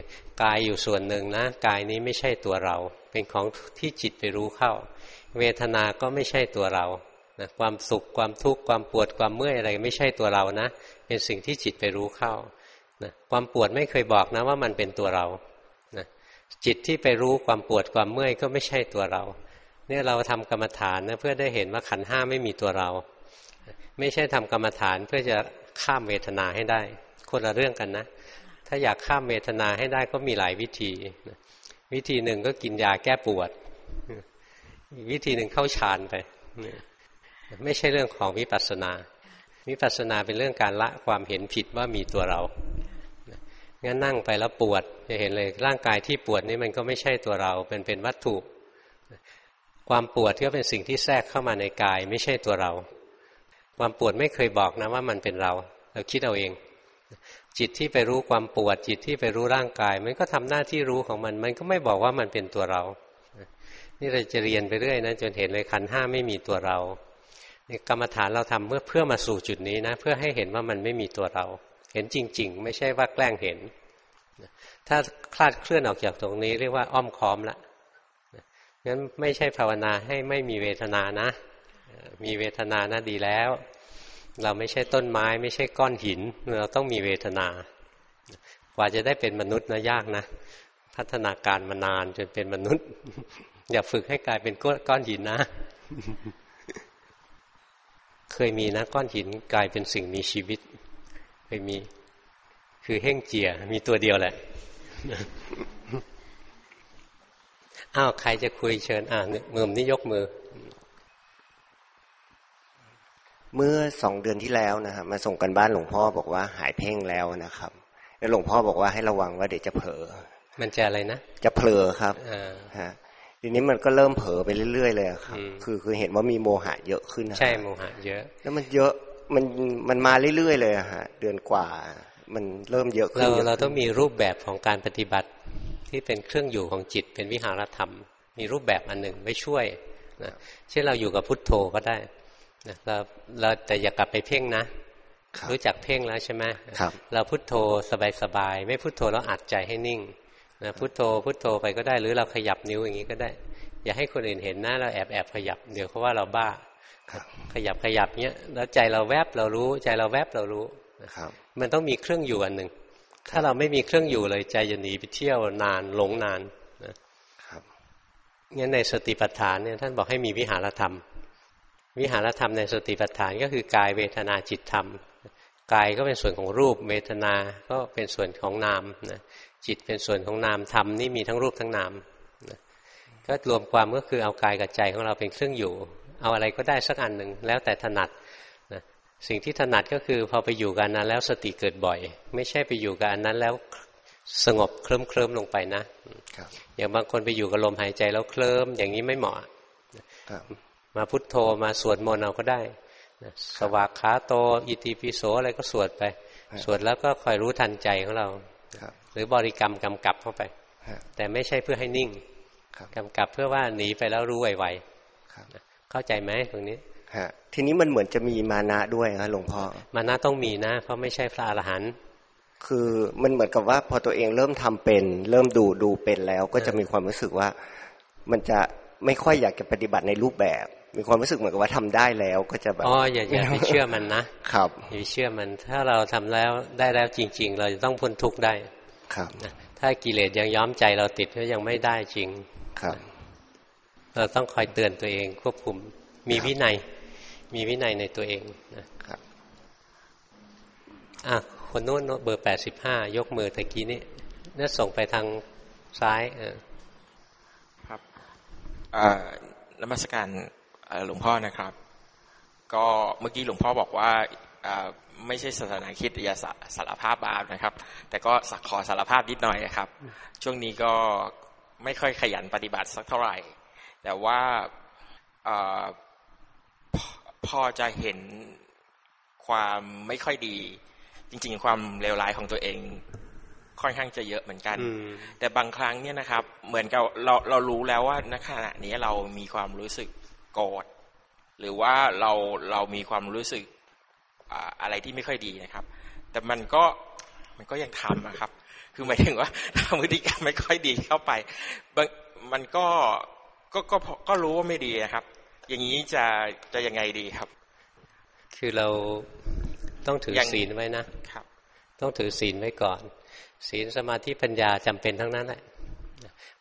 กายอยู่ส่วนหนึ่งนะ กายนี้ไม่ใช่ตัวเรา เป็นของที่จิตไปรู้เข้า เวทนาก็ไม่ใช่ตัวเรานะความสุขความทุกข์ความปวดความเมื่อยอะไรไม่ใช่ตัวเรานะ เป็นสิ่งที่จิตไปรู้เข้านะความปวดไม่เคยบอกนะว่ามันเป็นตัวเรา จิตที่ไปรู้ความปวดความเมื่อยก็ไม่ใช่ตัวเรา เนี่ยเราทำกรรมฐานนะเพื่อได้เห็นว่าขันห้าไม่มีตัวเรา ไม่ใช่ทำกรรมฐานเพื่อจะข้ามเวทนาให้ได้ คนละเรื่องกันนะ ถ้าอยากข้ามเวทนาให้ได้ก็มีหลายวิธี วิธีหนึ่งก็กินยาแก้ปวด วิธีหนึ่งเข้าฌานไป ไม่ใช่เรื่องของวิปัสสนา วิปัสสนาเป็นเรื่องการละความเห็นผิดว่ามีตัวเรา งั้นนั่งไปแล้วปวดจะเห็นเลยร่างกายที่ปวดนี่มันก็ไม่ใช่ตัวเราเป็นเป็นวัตถุ ความปวดก็เป็นสิ่งที่แทรกเข้ามาในกาย ไม่ใช่ตัวเรา ความปวดไม่เคยบอกนะว่ามันเป็นเรา เราคิดเอาเอง จิตที่ไปรู้ความปวด จิตที่ไปรู้ร่างกาย มันก็ทำหน้าที่รู้ของมัน มันก็ไม่บอกว่ามันเป็นตัวเรา นี่เราจะเรียนไปเรื่อยนะจนเห็นเลยขันห้าไม่มีตัวเรากรรมฐานเราทำเพื่อเพื่อมาสู่จุดนี้นะ เพื่อให้เห็นว่ามันไม่มีตัวเรา เห็นจริง ๆ ไม่ใช่ว่าแกล้งเห็น ถ้าคลาดเคลื่อนออกจากตรงนี้เรียกว่าอ้อมค้อมละงั้นไม่ใช่ภาวนาให้ไม่มีเวทนานะ มีเวทนานะดีแล้ว เราไม่ใช่ต้นไม้ ไม่ใช่ก้อนหิน เราต้องมีเวทนา กว่าจะได้เป็นมนุษย์นะยากนะ พัฒนาการมานานจนเป็นมนุษย์ อย่าฝึกให้กลายเป็นก้อนหินนะ เคยมีนะก้อนหินกลายเป็นสิ่งมีชีวิต คยมี คือเฮ่งเจีย มีตัวเดียวแหละอ้าวใครจะคุยเชิญ อ่ามือนี่ยกมือ เมื่อสองเดือนที่แล้วนะครับมาส่งกันบ้านหลวงพ่อบอกว่าหายเพ่งแล้วนะครับ แล้วหลวงพ่อบอกว่าให้ระวังว่าเดี๋ยวจะเผลอมันจะอะไรนะจะเผลอครับฮะทีนี้มันก็เริ่มเผลอไปเรื่อยๆเลยครับ คือคือเห็นว่ามีโมหะเยอะขึ้นใช่โมหะเยอะ แล้วมันเยอะ มันมันมาเรื่อยๆเลยฮะเดือนกว่า มันเริ่มเยอะขึ้นเราเราต้องมีรูปแบบของการปฏิบัติที่เป็นเครื่องอยู่ของจิตเป็นวิหารธรรม มีรูปแบบอันหนึ่งไว้ช่วยนะเช่นเราอยู่กับพุทโธก็ได้นะเราเราแต่อย่ากลับไปเพ่งนะรู้จักเพ่งแล้วใช่ไหมเราพุทโธสบายๆไม่พุทโธแล้วอัดใจให้นิ่งนะพุทโธพุทโธไปก็ได้ หรือเราขยับนิ้วอย่างนี้ก็ได้ อย่าให้คนอื่นเห็นนะเราแอบแอบขยับ เดี๋ยวเขาว่าเราบ้า ขยับขยับเนี้ยแล้วใจเราแวบเรารู้ ใจเราแวบเรารู้นะครับ มันต้องมีเครื่องอยู่อันหนึ่งถ้าเราไม่มีเครื่องอยู่เลยใจจะหนีไปเที่ยวนานหลงนานนะครับงั้นในสติปัฏฐานเนี่ยท่านบอกให้มีวิหารธรรม วิหารธรรมในสติปัฏฐานก็คือกายเวทนาจิตธรรมกายก็เป็นส่วนของรูปเวทนา ก็เป็นส่วนของนามนะจิตเป็นส่วนของนามธรรมนี่มีทั้งรูปทั้งนามนะก็รวมความก็คือเอากายกับใจของเราเป็นเครื่องอยู่ เอาอะไรก็ได้สักอันหนึ่งแล้วแต่ถนัดนะสิ่งที่ถนัดก็คือพอไปอยู่กันนั้นแล้วสติเกิดบ่อย ไม่ใช่ไปอยู่กับอันนั้นแล้วสงบเคลิ้มเคลิ้มลงไปนะอย่างบางคนไปอยู่กับลมหายใจแล้วเคลิ้มอย่างนี้ไม่เหมาะมาพุทโธมาสวดมนต์เอาก็ได้สวากขาโตอิติปิโสอะไรก็สวดไป สวดแล้วก็คอยรู้ทันใจของเราหรือบริกรรมกำกับเข้าไปแต่ไม่ใช่เพื่อให้นิ่งกำกับเพื่อว่าหนีไปแล้วรู้ไวๆ เข้าใจไหมตรงนี้ฮะทีนี้มันเหมือนจะมีมานะด้วยครับหลวงพ่อมานะต้องมีนะ เพราะไม่ใช่พระอรหันต์คือมันเหมือนกับว่าพอตัวเองเริ่มทำเป็น เริ่มดูดูเป็นแล้วก็จะมีความรู้สึกว่า มันจะไม่ค่อยอยากจะปฏิบัติในรูปแบบ มีความรู้สึกเหมือนกับว่าทำได้แล้วก็จะแบบอ๋ออย่าอย่าไปเชื่อมันนะครับอย่าเชื่อมัน ถ้าเราทำแล้วได้แล้วจริง ๆ เราจะต้องพ้นทุกข์ได้ครับถ้ากิเลสยังย้อมใจเราติดก็ยังไม่ได้จริงครับ เราต้องคอยเตือนตัวเอง ควบคุมมีวินัย มีวินัยในตัวเองนะครับอะคนโน้นเบอร์แปดสิบห้ายกมือตะกี้นี้นี่ส่งไปทางซ้ายเออครับนมัสการหลวงพ่อนะครับ ก็เมื่อกี้หลวงพ่อบอกว่าไม่ใช่ศาสนาคิดอย่าสารภาพบาปนะครับ แต่ก็สักขอสารภาพนิดหน่อยครับ ช่วงนี้ก็ไม่ค่อยขยันปฏิบัติสักเท่าไหร่ แต่ว่าพอจะเห็นความไม่ค่อยดี จริง ๆ ความเลวร้ายของตัวเองค่อนข้างจะเยอะเหมือนกัน แต่บางครั้งเนี่ยนะครับ เหมือนกับเราเรารู้แล้วว่าณขณะนี้เรามีความรู้สึกโกรธหรือว่าเราเรามีความรู้สึกอะไรที่ไม่ค่อยดีนะครับ แต่มันก็มันก็ยังทำนะครับ คือหมายถึงว่าทำพฤติกรรมไม่ค่อยดีเข้าไปมันก็ ก็ก็ก็รู้ว่าไม่ดีนะครับ อย่างนี้จะจะยังไงดีครับ คือเราต้องถือศีลไว้นะครับ ต้องถือศีลไว้ก่อน ศีลสมาธิปัญญาจำเป็นทั้งนั้นแหละ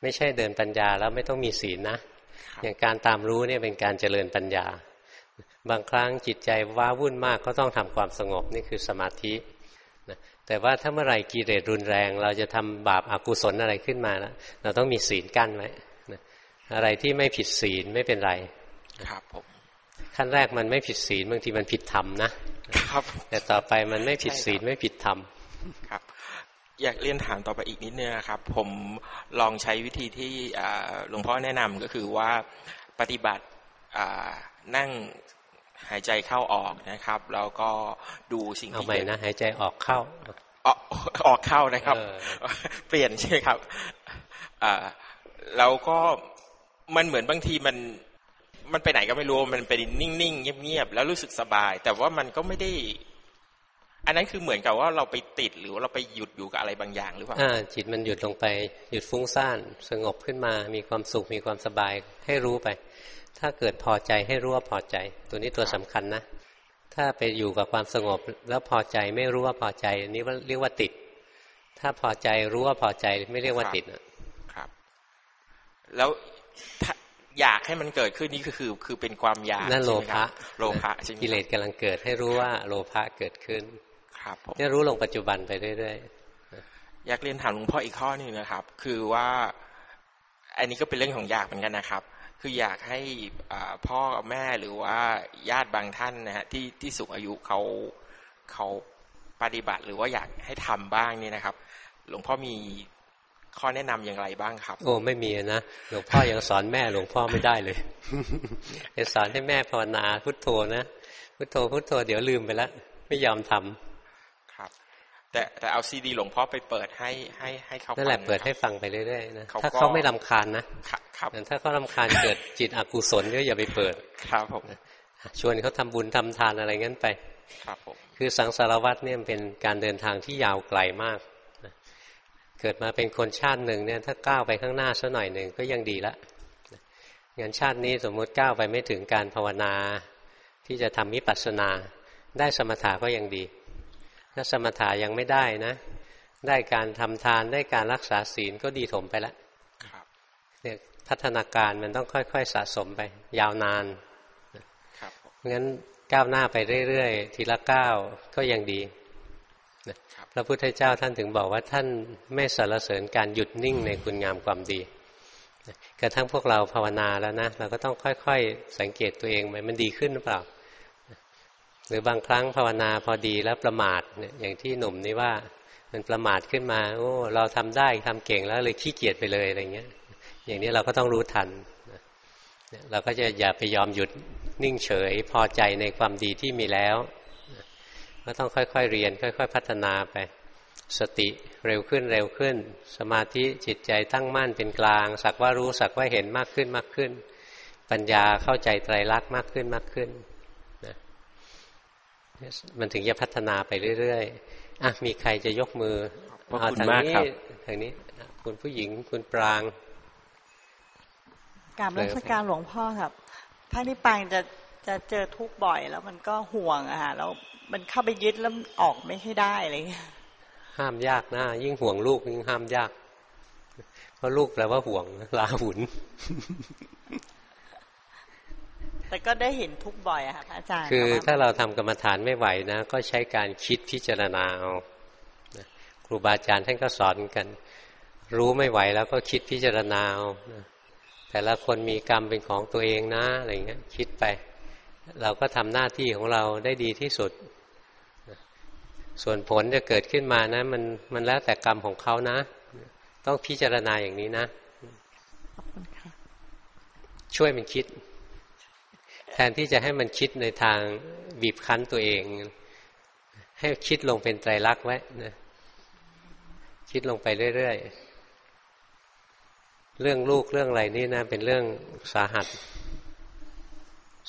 ไม่ใช่เดินปัญญาแล้วไม่ต้องมีศีลนะอย่างการตามรู้เนี่ยเป็นการเจริญปัญญา บางครั้งจิตใจว้าวุ่นมากก็ต้องทำความสงบนี่คือสมาธิแต่ว่าถ้าเมื่อไหร่กิเลสรุนแรง เราจะทำบาปอากุศลอะไรขึ้นมาแล้วเราต้องมีศีลกั้นไว้ อะไรที่ไม่ผิดศีลไม่เป็นไรครับผมขั้นแรกมันไม่ผิดศีลบางทีมันผิดธรรมนะครับ แต่ต่อไปมันไม่ผิดศีลไม่ผิดธรรมครับ อยากเรียนถามต่อไปอีกนิดนึงนะครับ ผมลองใช้วิธีที่หลวงพ่อแนะนำก็คือว่าปฏิบัตินั่งหายใจเข้าออกนะครับ แล้วก็ดูสิ่งที่เอาใหม่นะหายใจออกเข้าออกออกเข้านะครับ เปลี่ยนใช่ครับแล้วก็ มันเหมือนบางทีมันมันไปไหนก็ไม่รู้มันไปนิ่งๆเงียบๆแล้วรู้สึกสบาย แต่ว่ามันก็ไม่ได้ อันนั้นคือเหมือนกับว่าเราไปติดหรือว่าเราไปหยุดอยู่กับอะไรบางอย่างหรือเปล่าอ่าจิตมันหยุดลงไปหยุดฟุ้งซ่านสงบขึ้นมา มีความสุขมีความสบายให้รู้ไป ถ้าเกิดพอใจให้รู้ว่าพอใจ ตัวนี้ตัวสำคัญนะถ้าไปอยู่กับความสงบแล้วพอใจไม่รู้ว่าพอใจนี้ว่าเรียกว่าติด ถ้าพอใจรู้ว่าพอใจไม่เรียกว่าติดนะครับ แล้ว อยากให้มันเกิดขึ้นนี่ก็คือคือเป็นความอยากนั่นโลภะโลภะกิเลสกำลังเกิดให้รู้ว่าโลภะเกิดขึ้น ครับผมนี่รู้ลงปัจจุบันไปเรื่อยๆอยากเรียนถามหลวงพ่ออีกข้อนึงนะครับ คือว่า อันนี้ก็เป็นเรื่องของอยากเหมือนกันนะครับ คืออยากให้พ่อกับแม่หรือว่าญาติบางท่านนะฮะที่ที่สูงอายุเขาเขาปฏิบัติหรือว่าอยากให้ทำบ้างนี่นะครับ หลวงพ่อมี ข้อแนะนำอย่างไรบ้างครับ โอ้ไม่มีนะหลวงพ่อยังสอนแม่หลวงพ่อไม่ได้เลยจะสอนให้แม่ภาวนาพุทโธนะพุทโธพุทโธเดี๋ยวลืมไปแล้วไม่ยอมทำครับ แต่แต่เอาซีดีหลวงพ่อไปเปิดให้ให้ให้เขานั่นแหละเปิดให้ฟังไปเรื่อยๆนะถ้าเขาไม่ลาคาญนะครับถ้าเขาลาคาญเกิดจิตอกุศลก็อย่าไปเปิดครับผมชวนเขาทำบุญทำทานอะไรงั้นไป ครับผมคือสังสารวัตรเนี่ยเป็นการเดินทางที่ยาวไกลมาก เกิดมาเป็นคนชาติหนึ่งเนี่ยถ้าก้าวไปข้างหน้าสักหน่อยหนึ่งก็ยังดีละงั้นชาตินี้สมมุติก้าวไปไม่ถึงการภาวนา ที่จะทำมิปัสสนา ได้สมถะก็ยังดี ถ้าสมถะยังไม่ได้นะ ได้การทำทานได้การรักษาศีลก็ดีถมไปแล้วเนี่ยพัฒนาการมันต้องค่อย ๆ สะสมไปยาวนานงั้นก้าวหน้าไปเรื่อยๆ ทีละก้าวก็ยังดี พระพุทธเจ้าท่านถึงบอกว่าท่านไม่สรรเสริญการหยุดนิ่งในคุณงามความดีกระทั่งพวกเราภาวนาแล้วนะเราก็ต้องค่อยๆ สังเกตตัวเองไหมมันดีขึ้นหรือเปล่า หรือบางครั้งภาวนาพอดีแล้วประมาทเนี่ยอย่างที่หนุ่มนี่ว่ามันประมาทขึ้นมา โอ้เราทำได้ทำเก่งแล้วเลยขี้เกียจไปเลยอะไรเงี้ย อย่างนี้เราก็ต้องรู้ทันเราก็จะอย่าไปยอมหยุดนิ่งเฉย พอใจในความดีที่มีแล้ว ก็ต้องค่อยๆเรียน ค่อย ๆ พัฒนาไป สติเร็วขึ้นเร็วขึ้น สมาธิจิตใจตั้งมั่นเป็นกลาง สักว่ารู้สักว่าเห็นมากขึ้นมากขึ้น ปัญญาเข้าใจไตรลักษณ์มากขึ้นมากขึ้นนะมันถึงจะพัฒนาไปเรื่อยๆอะมีใครจะยกมือเอาทางนี้ทางนี้คุณผู้หญิงคุณปรางกราบรัชการหลวงพ่อครับถ้านี่ปางจะ จะเจอทุกบ่อยแล้วมันก็ห่วงอะฮะแล้วมันเข้าไปยึดแล้วออกไม่ให้ได้เลยห้ามยากนะยิ่งห่วงลูกยิ่งห้ามยาก เพราะลูกแปลว่าห่วงลาหุนแต่ก็ได้เห็นทุกบ่อยอะค่ะอาจารย์ คือถ้าเราทำกรรมฐานไม่ไหวนะ ก็ใช้การคิดพิจารณาเอาครูบาอาจารย์ท่านก็สอนกัน รู้ไม่ไหวแล้วก็คิดพิจารณาเอาแต่ละคนมีกรรมเป็นของตัวเองนะอะไรเงี้ย คิดไป เราก็ทำหน้าที่ของเราได้ดีที่สุด ส่วนผลจะเกิดขึ้นมานะมันมันแล้วแต่กรรมของเขานะ ต้องพิจารณาอย่างนี้นะช่วยมันคิด แทนที่จะให้มันคิดในทางบีบคั้นตัวเอง ให้คิดลงเป็นไตรลักษณ์ไว้นะคิดลงไปเรื่อยๆ เรื่องลูกเรื่องอะไรนี่นะ เป็นเรื่องสาหัส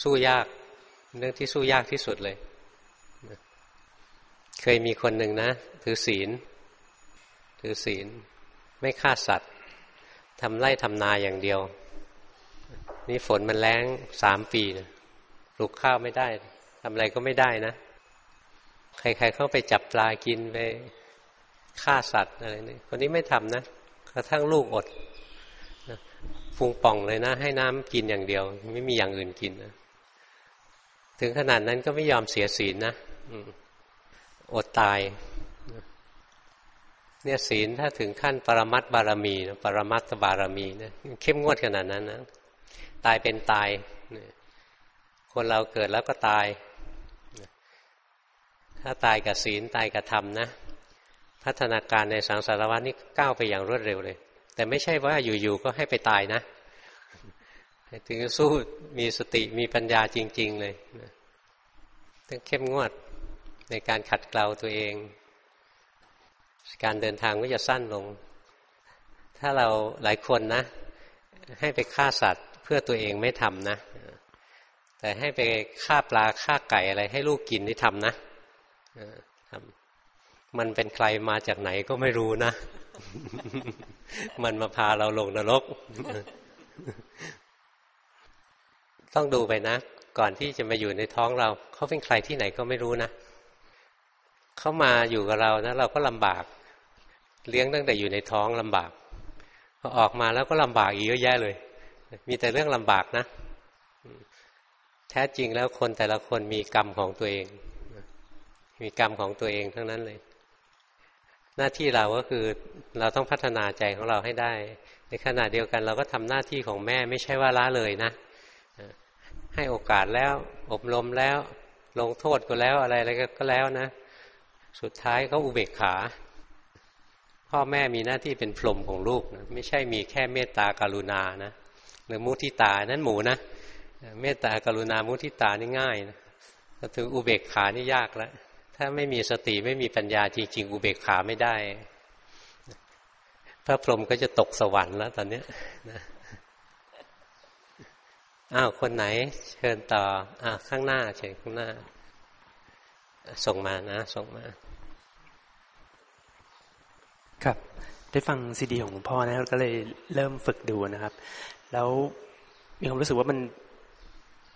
สู้ยาก เรื่องที่สู้ยากที่สุดเลย เคยมีคนหนึ่งนะ ถือศีล ถือศีล ไม่ฆ่าสัตว์ทำไร่ทำนาอย่างเดียว นี่ฝนมันแรงสามปีนะปลูกข้าวไม่ได้ทำอะไรก็ไม่ได้นะ ใครๆเข้าไปจับปลากินไปฆ่าสัตว์อะไรนี่คนนี้ไม่ทำนะกระทั่งลูกอดฟุงป่องเลยนะ ให้น้ำกินอย่างเดียว ไม่มีอย่างอื่นกินนะ ถึงขนาดนั้นก็ไม่ยอมเสียศีลนะอดตาย เนี่ยศีลถ้าถึงขั้นปรมัตบารมีนะปรมัตบารมีนะเข้มงวดขนาดนั้นนะตายเป็นตาย คนเราเกิดแล้วก็ตาย ถ้าตายกับศีลตายกับธรรมนะ พัฒนาการในสังสารวัฏนี่ก้าวไปอย่างรวดเร็วเลย แต่ไม่ใช่ว่าอยู่ๆก็ให้ไปตายนะ ถึงจะสู้มีสติมีปัญญาจริง ๆ เลยต้องเข้มงวดในการขัดเกลาตัวเอง การเดินทางก็จะสั้นลง ถ้าเราหลายคนนะ ให้ไปฆ่าสัตว์เพื่อตัวเองไม่ทำนะ แต่ให้ไปฆ่าปลาฆ่าไก่อะไรให้ลูกกินนี่ทำนะทำมันเป็นใครมาจากไหนก็ไม่รู้นะ มันมาพาเราลงนรก ต้องดูไปนะ ก่อนที่จะมาอยู่ในท้องเรา เขาเป็นใครที่ไหนก็ไม่รู้นะเขามาอยู่กับเรานะเราก็ลำบาก เลี้ยงตั้งแต่อยู่ในท้องลำบากพอออกมาแล้วก็ลำบากอีกเยอะแยะเลย มีแต่เรื่องลำบากนะ แท้จริงแล้วคนแต่ละคนมีกรรมของตัวเอง มีกรรมของตัวเองทั้งนั้นเลย หน้าที่เราก็คือเราต้องพัฒนาใจของเราให้ได้ ในขณะเดียวกันเราก็ทำหน้าที่ของแม่ไม่ใช่ว่าละเลยนะ ให้โอกาสแล้ว อบรมแล้ว ลงโทษก็แล้วอะไรอะไรก็แล้วนะ สุดท้ายเขาอุเบกขา พ่อแม่มีหน้าที่เป็นพรหมของลูกนะไม่ใช่มีแค่เมตตากรุณานะหรือมุทิตานั่นหมูนะเมตตากรุณามุทิตานี่ง่ายนะถึงอุเบกขานี่ยากแล้วถ้าไม่มีสติไม่มีปัญญาจริง ๆ อุเบกขาไม่ได้พระพรหมก็จะตกสวรรค์แล้วตอนนี้นะ อ้าวคนไหน เชิญต่ออ่าข้างหน้าเชิญข้างหน้า ส่งมานะ ส่งมา ครับ ได้ฟังซีดีของหลวงพ่อนะก็เลยเริ่มฝึกดูนะครับ แล้วมีความรู้สึกว่ามัน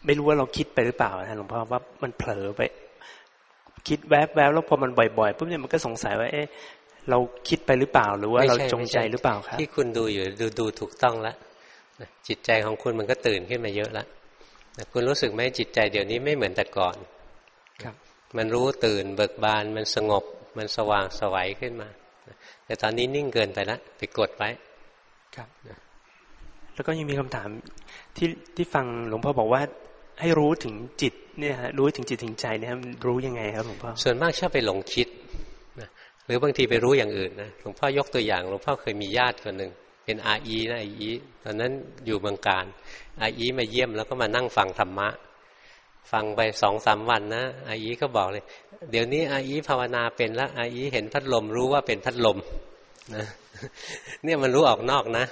ไม่รู้ว่าเราคิดไปหรือเปล่านะหลวงพ่อว่ามันเผลอไป คิดแวบแวบแล้วพอมันบ่อยๆปุ๊บเนี่ยมันก็สงสัยว่า เอ๊ะเราคิดไปหรือเปล่า หรือว่าเราจงใจหรือเปล่าครับที่คุณดูอยู่ดูดูถูกต้องแล้ว จิตใจของคุณมันก็ตื่นขึ้นมาเยอะแล้วคุณรู้สึกไหมจิตใจเดี๋ยวนี้ไม่เหมือนแต่ก่อนมันรู้ตื่นเบิกบานมันสงบ มันสว่างสวัยขึ้นมา แต่ตอนนี้นิ่งเกินไปแล้วไปกดไว้ครับ แล้วก็ยังมีคำถามที่ที่ฟังหลวงพ่อบอกว่าให้รู้ถึงจิตเนี่ยฮะรู้ถึงจิตถึงใจเนี่ยรู้ยังไงครับหลวงพ่อส่วนมากชอบไปหลงคิดนะหรือบางทีไปรู้อย่างอื่นนะหลวงพ่อยกตัวอย่างหลวงพ่อเคยมีญาติคนหนึ่ง เป็นอาอีนะอาอีตอนนั้นอยู่เมืองการอาอีมาเยี่ยมแล้วก็มานั่งฟังธรรมะ ฟังไปสองสามวันนะอาอีก็บอกเลย เดี๋ยวนี้อาอีภาวนาเป็นแล้วอาอีเห็นพัดลมรู้ว่าเป็นพัดลมนะเนี่ยมันรู้ออกนอกนะ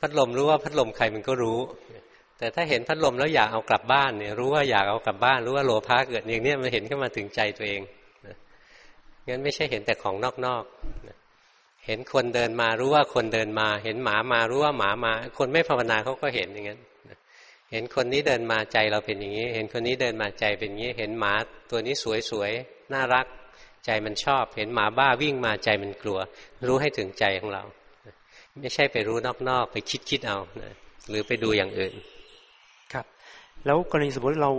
พัดลมรู้ว่าพัดลมใครมันก็รู้ แต่ถ้าเห็นพัดลมแล้วอยากเอากลับบ้านเนี่ย รู้ว่าอยากเอากลับบ้าน รู้ว่าโลภะเกิดอย่างนี้มันเห็นขึ้นมาถึงใจตัวเองงั้นไม่ใช่เห็นแต่ของนอกๆ เห็นคนเดินมารู้ว่าคนเดินมา เห็นหมามารู้ว่าหมามา คนไม่ภาวนาเขาก็เห็นอย่างนั้นเห็นคนนี้เดินมาใจเราเป็นอย่างนี้ เห็นคนนี้เดินมาใจเป็นอย่างนี้ เห็นหมาตัวนี้สวยๆน่ารัก ใจมันชอบ เห็นหมาบ้าวิ่งมาใจมันกลัว รู้ให้ถึงใจของเรา ไม่ใช่ไปรู้นอกๆไปคิดๆเอานะหรือไปดูอย่างอื่น ครับ แล้วกรณีสมมติเรา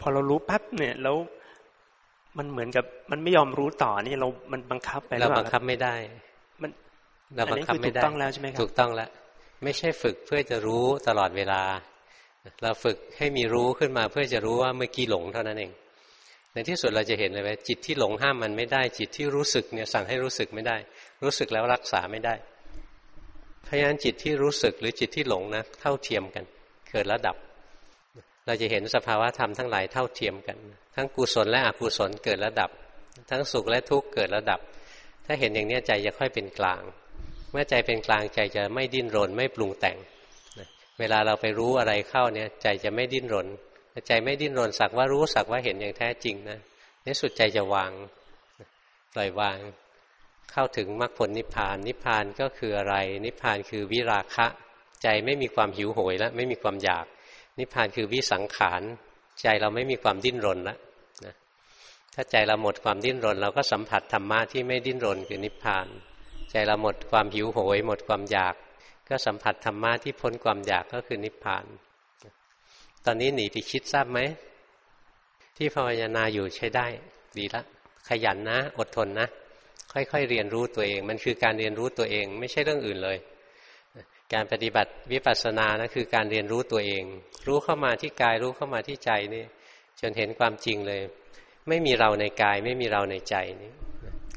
พอเรารู้ปั๊บเนี่ยแล้วมันเหมือนกับมันไม่ยอมรู้ต่อนี่เรา มันบังคับไปเราบังคับไม่ได้มัน เราบังคับไม่ได้ถูกต้องแล้วใช่ไหมครับถูกต้องแล้วไม่ใช่ฝึกเพื่อจะรู้ตลอดเวลา เราฝึกให้มีรู้ขึ้นมาเพื่อจะรู้ว่าเมื่อกี้หลงเท่านั้นเอง ในที่สุดเราจะเห็นเลยว่าจิตที่หลงห้ามมันไม่ได้ จิตที่รู้สึกเนี่ยสั่งให้รู้สึกไม่ได้ รู้สึกแล้วรักษาไม่ได้เพราะฉะนั้นจิตที่รู้สึกหรือจิตที่หลงนะเท่าเทียมกัน เกิดแล้วดับ เราจะเห็นสภาวะธรรมทั้งหลายเท่าเทียมกัน ทั้งกุศลและอกุศลเกิดระดับ ทั้งสุขและทุกข์เกิดระดับ ถ้าเห็นอย่างนี้ใจจะค่อยเป็นกลาง เมื่อใจเป็นกลางใจจะไม่ดิ้นรน ไม่ปรุงแต่ง เวลาเราไปรู้อะไรเข้าเนี่ย ใจจะไม่ดิ้นรน ใจไม่ดิ้นรนสักว่ารู้สักว่าเห็นอย่างแท้จริงนะในสุดใจจะวางปล่อยวาง เข้าถึงมรรคผลนิพพาน นิพพานก็คืออะไร นิพพานคือวิราคะ ใจไม่มีความหิวโหยแล้วไม่มีความอยาก นิพพานคือวิสังขาร ใจเราไม่มีความดิ้นรนแล้วนะถ้าใจเราหมดความดิ้นรน เราก็สัมผัสธรรมะที่ไม่ดิ้นรนคือนิพพาน ใจเราหมดความหิวโหย หมดความอยาก ก็สัมผัสธรรมะที่พ้นความอยากก็คือนิพพาน ตอนนี้หนีไปคิดทราบไหม ที่ภาวนาอยู่ใช้ได้ ดีละ ขยันนะ อดทนนะ ค่อยๆเรียนรู้ตัวเอง มันคือการเรียนรู้ตัวเอง ไม่ใช่เรื่องอื่นเลย การปฏิบัติวิปัสสนานะคือการเรียนรู้ตัวเอง รู้เข้ามาที่กายรู้เข้ามาที่ใจนี่จนเห็นความจริงเลย ไม่มีเราในกาย ไม่มีเราในใจนี่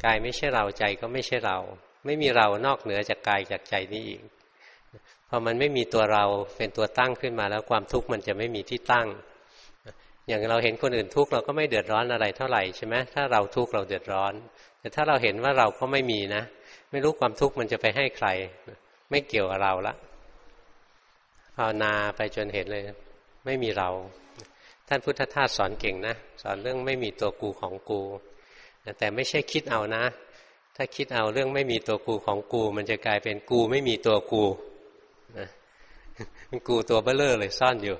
กายไม่ใช่เราใจก็ไม่ใช่เรา ไม่มีเรานอกเหนือจากกายจากใจนี้อีกพอมันไม่มีตัวเราเป็นตัวตั้งขึ้นมาแล้วความทุกข์มันจะไม่มีที่ตั้ง อย่างเราเห็นคนอื่นทุกข์เราก็ไม่เดือดร้อนอะไรเท่าไหร่ใช่ไหมถ้าเราทุกข์เราเดือดร้อน แต่ถ้าเราเห็นว่าเราก็ไม่มีนะ ไม่รู้ความทุกข์มันจะไปให้ใคร ไม่เกี่ยวกับเราละภาวนาไปจนเห็นเลย ไม่มีเรา ท่านพุทธทาสสอนเก่งนะ สอนเรื่องไม่มีตัวกูของกู แต่ไม่ใช่คิดเอานะ ถ้าคิดเอาเรื่องไม่มีตัวกูของกู มันจะกลายเป็นกูไม่มีตัวกูนะกูตัวเบ้อเลอเลยซ่อนอยู่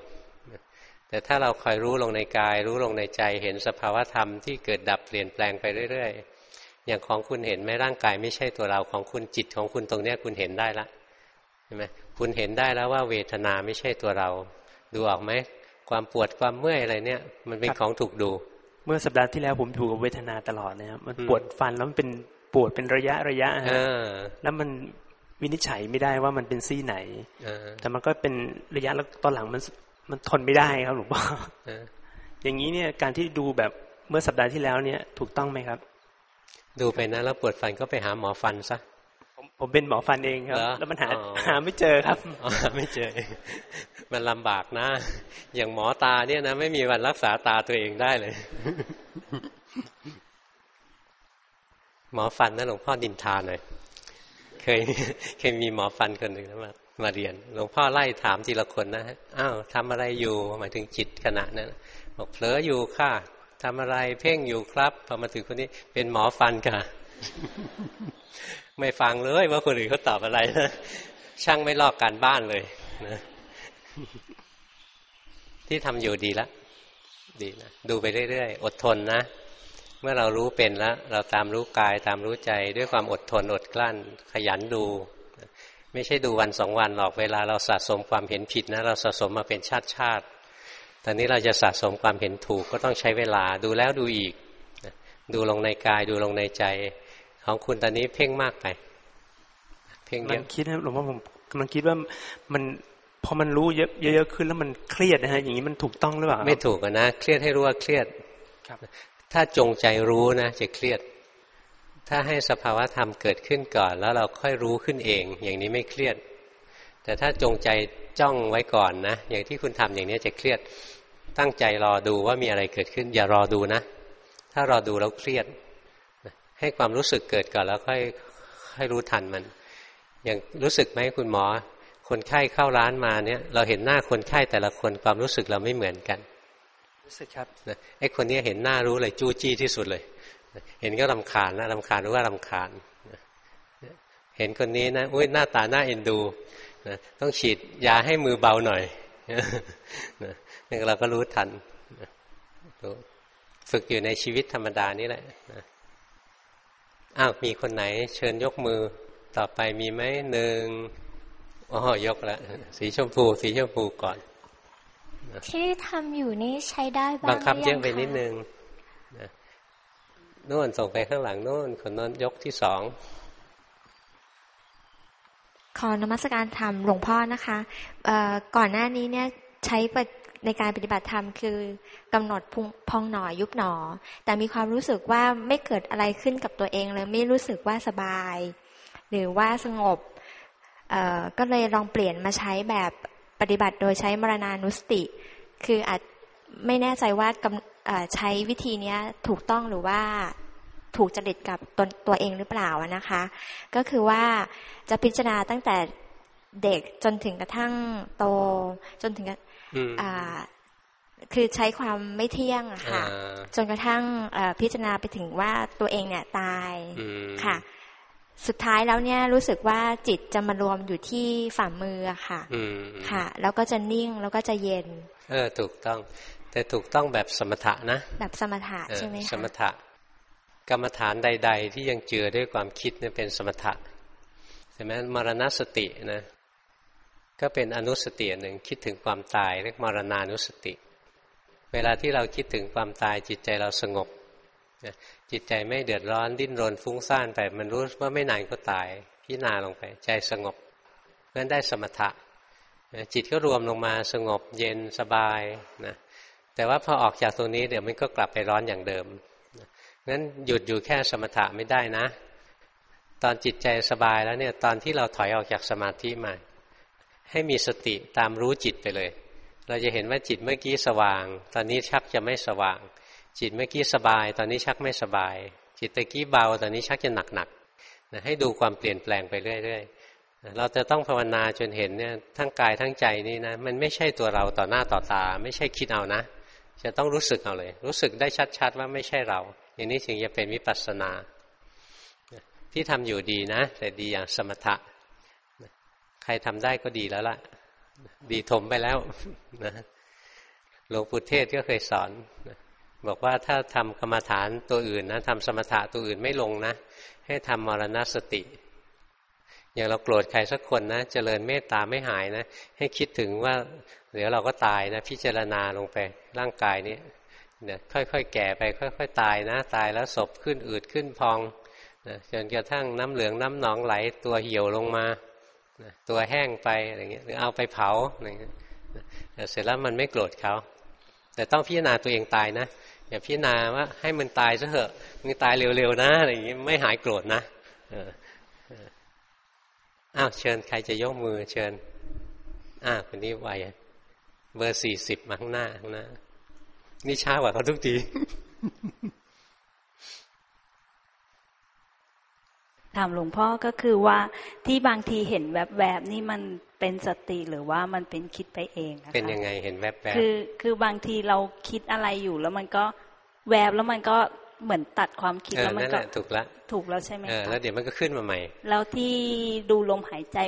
แต่ถ้าเราคอยรู้ลงในกาย รู้ลงในใจเห็นสภาวธรรมที่เกิดดับเปลี่ยนแปลงไปเรื่อยๆ อย่างของคุณเห็นไหมร่างกายไม่ใช่ตัวเราของคุณจิตของคุณตรงนี้คุณเห็นได้ละใช่ไหมคุณเห็นได้แล้วว่าเวทนาไม่ใช่ตัวเรา ดูออกไหมความปวดความเมื่อยอะไรเนี่ย มันเป็นของถูกดู เมื่อสัปดาห์ที่แล้วผมถูกกับเวทนาตลอดนะครับมันปวดฟันแล้วมันเป็น ปวดเป็นระยะระยะฮะแล้วมันวินิจฉัยไม่ได้ว่ามันเป็นซี่ไหนแต่มันก็เป็นระยะแล้วตอนหลังมันมันทนไม่ได้ครับหลวงพ่ออย่างนี้เนี่ยการที่ดูแบบเมื่อสัปดาห์ที่แล้วเนี่ยถูกต้องไหมครับ ดูไปนะแล้วปวดฟันก็ไปหาหมอฟันซะผมเป็นหมอฟันเองครับ แล้วมันหาหาไม่เจอครับไม่เจอ มันลำบากนะ อย่างหมอตาเนี่ยนะ ไม่มีวันรักษาตาตัวเองได้เลย หมอฟันนะหลวงพ่อดินทาหนเลยเคยเคยมีหมอฟันคนหนึ่งมามาเรียน หลวงพ่อไล่ถามทีละคนนะอ้าวทำอะไรอยู่หมายถึงจิตขณะนั้นบอกเผลออยู่ค่ะทำอะไรเพ่งอยู่ครับพอมาถึงคนนี้เป็นหมอฟันค่ะ ไม่ฟังเลยว่าคนอื่นเขาตอบอะไรนะช่างไม่ลอกการบ้านเลยนะที่ทำอยู่ดีแล้วดีนะดูไปเรื่อยๆ อดทนนะ มื่อเรารู้เป็นแล้ว เราตามรู้กายตามรู้ใจด้วยความอดทนอดกลั้น ขยันดู ไม่ใช่ดูวันสองวันหรอกเวลาเราสะสมความเห็นผิดนะ เราสะสมมาเป็นชาติชาติตอนนี้เราจะสะสมความเห็นถูกก็ต้องใช้เวลาดูแล้วดูอีก ดูลงในกายดูลงในใจ ของคุณตอนนี้เพ่งมากไปเพ่งเยอะคิดนะหลวงพ่อผมกำลังคิดว่ามันพอมันรู้เยอะเยอะขึ้นแล้วมันเครียดนะฮะอย่างนี้มันถูกต้องหรือเปล่าไม่ถูกนะเครียดให้รู้ว่าเครียดครับ ถ้าจงใจรู้นะจะเครียด ถ้าให้สภาวะธรรมเกิดขึ้นก่อน แล้วเราค่อยรู้ขึ้นเอง อย่างนี้ไม่เครียด แต่ถ้าจงใจจ้องไว้ก่อนนะ อย่างที่คุณทำอย่างนี้จะเครียด ตั้งใจรอดูว่ามีอะไรเกิดขึ้น อย่ารอดูนะ ถ้ารอดูแล้วเครียด ให้ความรู้สึกเกิดก่อนแล้วค่อยให้รู้ทันมัน อย่างรู้สึกไหมคุณหมอ คนไข้เข้าร้านมาเนี่ย เราเห็นหน้าคนไข้แต่ละคนความรู้สึกเราไม่เหมือนกัน รู้สึกครับไอ้คนนี้เห็นหน้ารู้เลยจู้จี้ที่สุดเลย เห็นก็ลำคาญนะลำคาญรู้ว่าลำคาญเห็นคนนี้นะอุ้ยหน้าตาหน้าเอ็นดูนะต้องฉีดยาให้มือเบาหน่อยนี่เราก็รู้ทันฝึกอยู่ในชีวิตธรรมดานี่แหละนะอ้าวมีคนไหน เชิญยกมือต่อไปมีไหมหนึ่งอ๋อยกแล้วสีชมพู สีชมพูก่อน ที่ทำอยู่นี่ใช้ได้บ้างบังคับเยอะไปนิดนึงโน่นส่งไปข้างหลังโน่นคนนั้นยกที่สองขอนมัสการธรรมหลวงพ่อนะคะก่อนหน้านี้เนี่ยใช้ในการปฏิบัติธรรมคือกำหนดพองหนอยุบหนอ แต่มีความรู้สึกว่าไม่เกิดอะไรขึ้นกับตัวเองเลยไม่รู้สึกว่าสบาย หรือว่าสงบก็เลยลองเปลี่ยนมาใช้แบบ ปฏิบัติโดยใช้มรณานุสติ คืออาจไม่แน่ใจว่ากำใช้วิธีเนี้ยถูกต้องหรือว่าถูกจริตกับตัวตัวเองหรือเปล่านะคะ ก็คือว่าจะพิจารณาตั้งแต่เด็กจนถึงกระทั่งโตจนถึงอ่าคือใช้ความไม่เที่ยงอะค่ะ จนกระทั่งพิจารณาไปถึงว่าตัวเองเนี่ยตายค่ะ สุดท้ายแล้วเนี่ยรู้สึกว่าจิตจะมารวมอยู่ที่ฝ่ามือค่ะค่ะ แล้วก็จะนิ่งแล้วก็จะเย็น เออถูกต้อง แต่ถูกต้องแบบสมถะนะ แบบสมถะใช่ไหมคะสมถะ กรรมฐานใด ๆ ที่ยังเจือด้วยความคิดเนี่ยเป็นสมถะใช่ไหมมรณสตินะก็เป็นอนุสติหนึ่งคิดถึงความตายเรียกมรณานุสติ เวลาที่เราคิดถึงความตายจิตใจเราสงบ จิตใจไม่เดือดร้อนดิ้นรนฟุ้งซ่านไป มันรู้ว่าไม่นานก็ตายพิจารณาลงไป ใจสงบนั่นได้สมถะจิตก็รวมลงมาสงบเย็นสบายนะแต่ว่าพอออกจากตรงนี้เดี๋ยวมันก็กลับไปร้อนอย่างเดิมงั้นหยุดอยู่แค่สมถะไม่ได้นะ ตอนจิตใจสบายแล้วเนี่ยตอนที่เราถอยออกจากสมาธิมา ให้มีสติตามรู้จิตไปเลย เราจะเห็นว่าจิตเมื่อกี้สว่าง ตอนนี้ชักจะไม่สว่าง จิตเมื่อกี้สบาย ตอนนี้ชักไม่สบาย จิตตะกี้เบา ตอนนี้ชักจะหนักหนักนะให้ดูความเปลี่ยนแปลงไปเรื่อยๆ เราจะต้องภาวนาจนเห็นเนี่ยทั้งกายทั้งใจนี่นะมันไม่ใช่ตัวเราต่อหน้าต่อตา ไม่ใช่คิดเอานะ จะต้องรู้สึกเอาเลย รู้สึกได้ชัดๆว่าไม่ใช่เรา อย่างนี้ถึงจะเป็นวิปัสสนา ที่ทำอยู่ดีนะ แต่ดีอย่างสมถะใครทำได้ก็ดีแล้วล่ะ ดีถมไปแล้วนะหลวงปู่เทศก็เคยสอน บอกว่าถ้าทำกรรมฐานตัวอื่นนะทำสมถะตัวอื่นไม่ลงนะ ให้ทำมรณสติ อย่างเราโกรธใครสักคนนะ เจริญเมตตาไม่หายนะ ให้คิดถึงว่าเดี๋ยวเราก็ตายนะ พิจารณาลงไปร่างกายนี้เนี่ยค่อยๆ แก่ไป ค่อย ๆ ตายนะ ตายแล้วศพขึ้นอืดขึ้นพองนะจนกระทั่งน้ำเหลืองน้ำหนองไหลตัวเหี่ยวลงมาตัวแห้งไปอะไรเงี้ยหรือเอาไปเผาอะไรเงี้ยเสร็จแล้วมันไม่โกรธเขา แต่ต้องพิจารณาตัวเองตายนะอย่าพิจารณาว่าให้มันตายซะเถอะมึงตายเร็วๆนะอะไรอย่างงี้ไม่หายโกรธนะอ้าวเชิญใครจะยกมือ เชิญอ้าคนนี้ไวเบอร์สี่สิบมาข้างหน้าข้างหน้า นี่ช้ากว่าเขาทุกที ถามหลวงพ่อก็คือว่าที่บางทีเห็นแวบแบบนี่มันเป็นสติหรือว่ามันเป็นคิดไปเองเป็นยังไงเห็นแวบแบบคือคือบางทีเราคิดอะไรอยู่แล้วมันก็แวบแล้วมันก็เหมือนตัดความคิดแล้วมันก็ถูกละถูกแล้วใช่ไหมคะแล้วเดี๋ยวมันก็ขึ้นมาใหม่ แล้วที่ดูลมหายใจ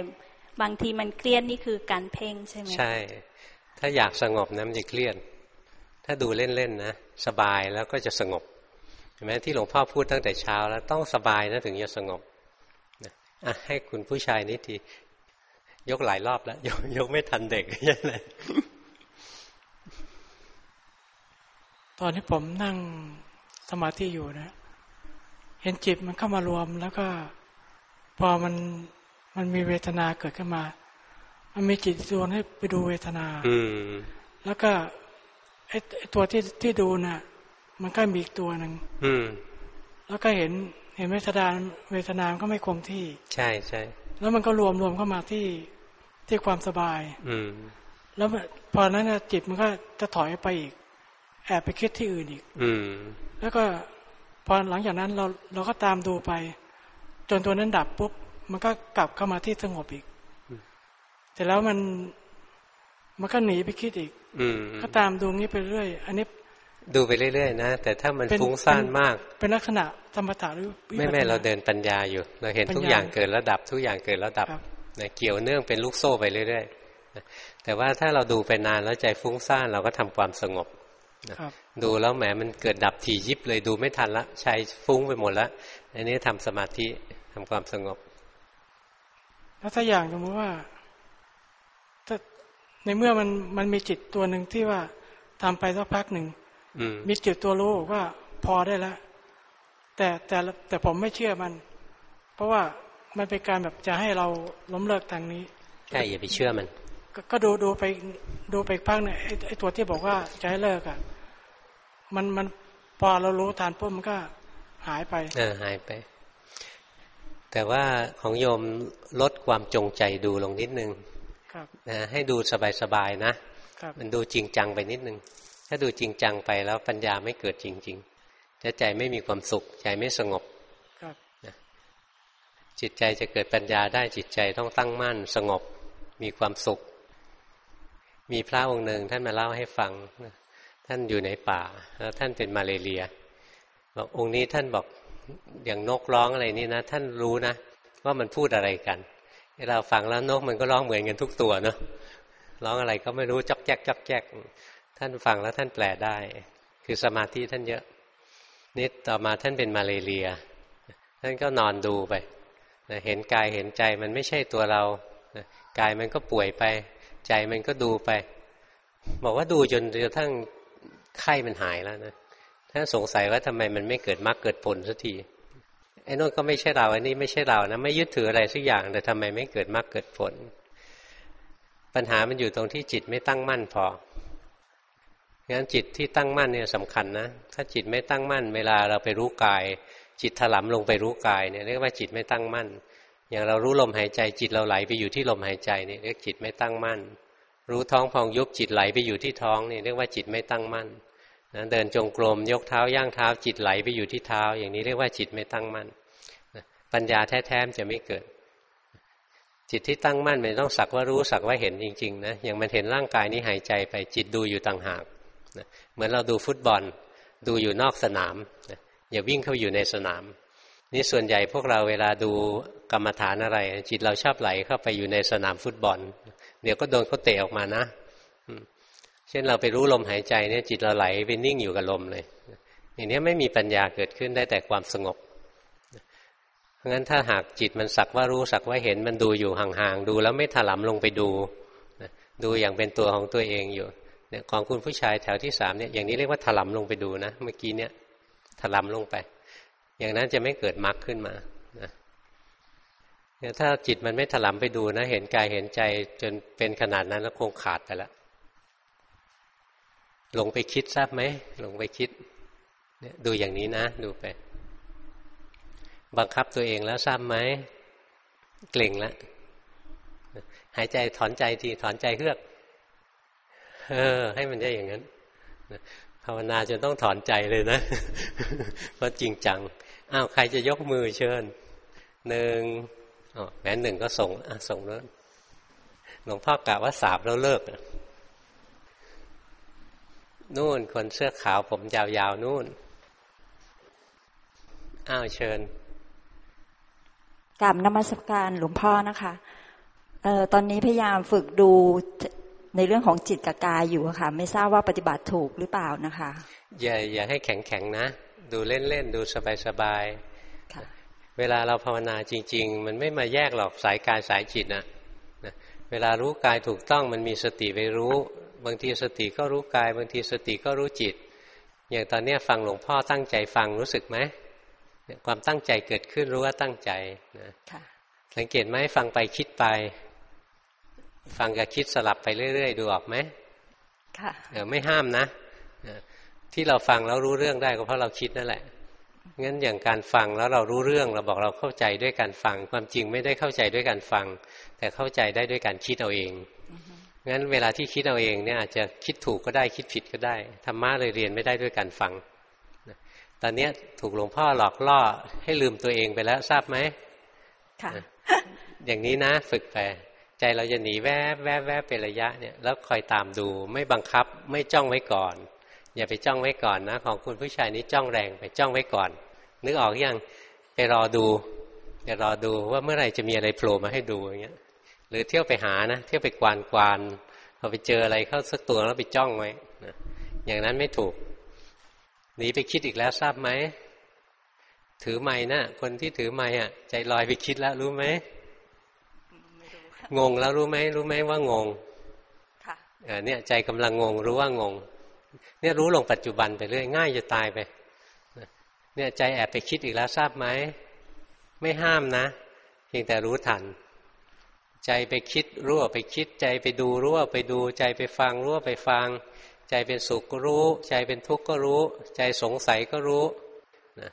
บางทีมันเครียดนี่คือการเพ่งใช่ไหมใช่ ถ้าอยากสงบนะมันจะเครียดถ้าดูเล่นๆนะสบายแล้วก็จะสงบเห็นไหมที่หลวงพ่อพูดตั้งแต่เช้าแล้วต้องสบายนะถึงจะสงบอะ ให้คุณผู้ชายนิดทียกหลายรอบแล้วยกยกไม่ทันเด็กยังไงตอนที่ผมนั่งสมาธิอยู่นะ เห็นจิตมันเข้ามารวมแล้วก็ พอมันมันมีเวทนาเกิดขึ้นมา มันมีจิตชวนให้ไปดูเวทนา อืแล้วก็ไอ้ตัวที่ที่ดูนะ่ะ มันก็มีอีกตัวหนึ่งแล้วก็เห็น เห็นเวทนาเวทนาก็ไม่คงที่ ใช่ใช่แล้วมันก็รวมรวมเข้ามาที่ที่ความสบาย อืม แล้วพอนั้นจิตมันก็จะถอยไปอีก แอบไปคิดที่อื่นอีก อืม แล้วก็พอหลังจากนั้นเราเราก็ตามดูไป จนตัวนั้นดับปุ๊บมันก็กลับเข้ามาที่สงบอีกแต่แล้วมันมันก็หนีไปคิดอีก อืมก็ตามดูงี้ไปเรื่อย อันนี้ ดูไปเรื่อยๆนะ แต่ถ้ามันฟุ้งซ่านมาก เป็นลักษณะธรรมถะหรือไม่ไม่เราเดินปัญญาอยู่ เราเห็นทุกอย่างเกิดระดับทุกอย่างเกิดระดับนะเกี่ยวเนื่องเป็นลูกโซ่ไปเรื่อยๆแต่ว่าถ้าเราดูไปนานแล้วใจฟุ้งซ่านเราก็ทำความสงบดูแล้วแหมมันเกิดดับถี่ยิบเลยดูไม่ทันละใจฟุ้งไปหมดแล้วอันนี้ทำสมาธิทำความสงบแล้วถ้าอย่างสมมติว่าถ้าในเมื่อมันมันมีจิตตัวหนึ่งที่ว่าทำไปสักพักหนึ่ง มีจิตตัวรู้ว่าพอได้แล้วแต่แต่แต่ผมไม่เชื่อมัน เพราะว่ามันเป็นการแบบจะให้เราล้มเลิกทางนี้ใช่อย่าไปเชื่อมัน ก็ดูดูไปดูไปพักเนี่ยไอ้ตัวที่บอกว่าจะให้เลิกอะมันมันพอเรารู้ทานปุ๊บมันก็หายไปเออหายไป แต่ว่าของโยมลดความจงใจดูลงนิดนึงนะให้ดูสบายๆนะมันดูจริงจังไปนิดนึง ถ้าดูจริงจังไปแล้วปัญญาไม่เกิดจริงๆถ้าใจไม่มีความสุข ใจไม่สงบจิตใจจะเกิดปัญญาได้จิตใจต้องตั้งมั่น สงบมีความสุข มีพระองค์หนึ่งท่านมาเล่าให้ฟัง ท่านอยู่ในป่าแล้วท่านเป็นมาเลเรียบอกองค์นี้ท่านบอกอย่างนกร้องอะไรนี่นะ ท่านรู้นะ ว่ามันพูดอะไรกันเราฟังแล้วนกมันก็ร้องเหมือนกันทุกตัวเนาะร้องอะไรก็ไม่รู้จักแจ๊กจักแจ๊ก ท่านฟังแล้วท่านแปลได้ คือสมาธิท่านเยอะ นิดต่อมาท่านเป็นมาเรีย ท่านก็นอนดูไปเห็นกายเห็นใจมันไม่ใช่ตัวเรากายมันก็ป่วยไป ใจมันก็ดูไป บอกว่าดูจนกระทั่งไข้มันหายแล้วนะท่านสงสัยว่าทำไมมันไม่เกิดมรรคเกิดผลสักทีไอ้นู่นก็ไม่ใช่เราอันนี้ไม่ใช่เรานะไม่ยึดถืออะไรสักอย่างแต่ทำไมไม่เกิดมรรคเกิดผล ปัญหามันอยู่ตรงที่จิตไม่ตั้งมั่นพอ งั้นจิตที่ตั้งมั่นเนี่ยสำคัญนะ ถ้าจิตไม่ตั้งมั่น เวลาเราไปรู้กาย จิตถลำลงไปรู้กายเนี่ยเรียกว่าจิตไม่ตั้งมั่น อย่างเรารู้ลมหายใจจิตเราไหลไปอยู่ที่ลมหายใจนี่เรียกจิตไม่ตั้งมั่น รู้ท้องพองยุบจิตไหลไปอยู่ที่ท้องนี่เรียกว่าจิตไม่ตั้งมั่นนะเดินจงกรมยกเท้าย่างเท้า จิตไหลไปอยู่ที่เท้า อย่างนี้เรียกว่าจิตไม่ตั้งมั่นปัญญาแท้ๆจะไม่เกิด จิตที่ตั้งมั่นมันต้องสักว่ารู้สักว่าเห็นจริงๆนะอย่างมันเห็นร่างกายนี้หายใจไปจิตดูอยู่ต่างหาก เหมือนเราดูฟุตบอล ดูอยู่นอกสนามอย่าวิ่งเข้าอยู่ในสนาม นี่ส่วนใหญ่พวกเราเวลาดูกรรมฐานอะไร จิตเราชอบไหลเข้าไปอยู่ในสนามฟุตบอล เดี๋ยวก็โดนเขาเตะออกมานะเช่นเราไปรู้ลมหายใจเนี่ยจิตเราไหลไปนิ่งอยู่กับลมเลยอย่างนี้ไม่มีปัญญาเกิดขึ้นได้แต่ความสงบเพราะงั้นถ้าหากจิตมันสักว่ารู้สักว่าเห็นมันดูอยู่ห่างๆดูแล้วไม่ถลำลงไปดูดูอย่างเป็นตัวของตัวเองอยู่ เนี่ยของคุณผู้ชายแถวที่สามเนี่ยอย่างนี้เรียกว่าถลำลงไปดูนะเมื่อกี้เนี่ยถลำลงไป อย่างนั้นจะไม่เกิดมรรคขึ้นมานะเนี่ยถ้าจิตมันไม่ถลำไปดูนะ เห็นกายเห็นใจจนเป็นขนาดนั้นแล้วคงขาดไปแล้วลงไปคิดทราบไหมลงไปคิดเนี่ยดูอย่างนี้นะ ดูไป บังคับตัวเองแล้วทราบไหมเกร็งแล้วหายใจถอนใจทีถอนใจเฮือก เออ ให้มันได้อย่างนั้นภาวนาจนต้องถอนใจเลยนะเพราะจริงจังอ้าวใครจะยกมือเชิญหนึ่งอ๋อแม้หนึ่งก็ส่งอะส่งแล้วหลวงพ่อกะว่าสาบแล้วเลิกนู่นคนเสื้อขาวผมยาวๆนู่น อ้าวเชิญกราบนมัสการหลวงพ่อนะคะเอ่อตอนนี้พยายามฝึกดู ในเรื่องของจิตกับกายอยู่ค่ะ ไม่ทราบว่าปฏิบัติถูกหรือเปล่านะคะอย่าอย่าให้แข็งแข็งนะ ดูเล่นๆ ดูสบายๆ เวลาเราภาวนาจริง ๆ มันไม่มาแยกหรอกสายกายสายจิตนะเวลารู้กายถูกต้องมันมีสติไปรู้ บางทีสติก็รู้กาย บางทีสติก็รู้จิต อย่างตอนนี้ฟังหลวงพ่อตั้งใจฟังรู้สึกไหมความตั้งใจเกิดขึ้นรู้ว่าตั้งใจนะสังเกตไหมฟังไปคิดไป ฟังกับคิดสลับไปเรื่อย ๆ ดูออกไหมค่ะเออไม่ห้ามนะ ที่เราฟังแล้วรู้เรื่องได้ก็เพราะเราคิดนั่นแหละ งั้นอย่างการฟังแล้วเรารู้เรื่อง เราบอกเราเข้าใจด้วยการฟัง ความจริงไม่ได้เข้าใจด้วยการฟัง แต่เข้าใจได้ด้วยการคิดเอาเอง งั้นเวลาที่คิดเอาเองเนี่ยอาจจะคิดถูกก็ได้คิดผิดก็ได้ ธรรมะเลยเรียนไม่ได้ด้วยการฟัง ตอนนี้ถูกหลวงพ่อหลอกล่อให้ลืมตัวเองไปแล้วทราบไหมค่ะ อย่างนี้นะฝึกไป ใจเราจะหนีแวบแวบแวบเป็นระยะเนี่ยแล้วคอยตามดู ไม่บังคับไม่จ้องไว้ก่อน อย่าไปจ้องไว้ก่อนนะ ของคุณผู้ชายนี้จ้องแรงไปจ้องไว้ก่อน นึกออกอยังไปรอดูไปรอดูว่าเมื่อไหร่จะมีอะไรโผล่มาให้ดูอย่างเงี้ย หรือเที่ยวไปหานะเที่ยวไปกวานกวานพอไปเจออะไรเข้าสักตัวแล้วไปจ้องไว้นะอย่างนั้นไม่ถูกหนีไปคิดอีกแล้วทราบไหมถือไม้นะคนที่ถือไม้อะ ใจลอยไปคิดแล้วรู้ไหม งงแล้วรู้ไหมรู้ไหมว่างงค่ะเนี่ยใจกำลังงงรู้ว่างง เนี่ยรู้ลงปัจจุบันไปเรื่อยง่ายจะตายไปเนี่ยใจแอบไปคิดอีกแล้วทราบไหมไม่ห้ามนะเพียงแต่รู้ทัน ใจไปคิดรู้ว่าไปคิด ใจไปดูรู้ว่าไปดู ใจไปฟังรู้ว่าไปฟัง ใจเป็นสุขก็รู้ ใจเป็นทุกข์ก็รู้ ใจสงสัยก็รู้นะ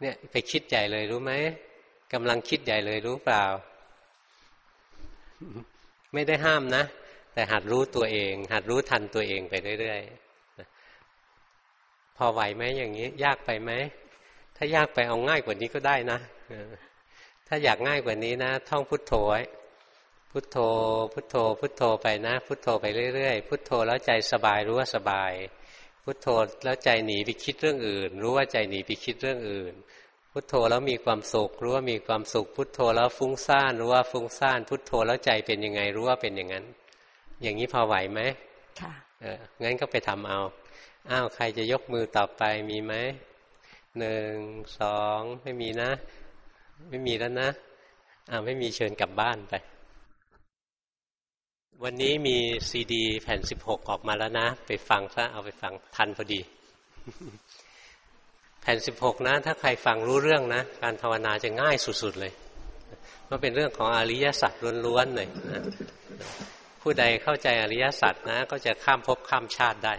เนี่ยไปคิดใหญ่เลยรู้ไหมกำลังคิดใหญ่เลยรู้เปล่า ไม่ได้ห้ามนะ แต่หัดรู้ตัวเอง หัดรู้ทันตัวเองไปเรื่อยๆพอไหวไหมอย่างนี้ ยากไปไหมถ้ายากไปเอาง่ายกว่านี้ก็ได้นะถ้าอยากง่ายกว่านี้นะ ท่องพุทโธไว้พุทโธ พุทโธ พุทโธไปนะ พุทโธไปเรื่อยๆ พุทโธแล้วใจสบายรู้ว่าสบาย พุทโธแล้วใจหนีไปคิดเรื่องอื่น รู้ว่าใจหนีไปคิดเรื่องอื่น พุทโธแล้วมีความสุขรู้ว่ามีความสุข พุทโธแล้วฟุ้งซ่านรู้ว่าฟุ้งซ่าน พุทโธแล้วใจเป็นยังไงรู้ว่าเป็นอย่างนั้น อย่างนี้พอไหวไหมค่ะเอองั้นก็ไปทำเอาอ้าวใครจะยกมือต่อไปมีไหมหนึ่งสองไม่มีนะ ไม่มีแล้วนะอ้าวไม่มีเชิญกลับบ้านไป วันนี้มีซีดี แผ่นสิบหกออกมาแล้วนะ ไปฟังซะเอาไปฟังทันพอดีแผ่นสิบหกนะ ถ้าใครฟังรู้เรื่องนะ การภาวนาจะง่ายสุดๆเลยมันเป็นเรื่องของอริยสัจล้วนๆเลยนะผู้ใดเข้าใจอริยสัจนะ ก็จะข้ามภพข้ามชาติได้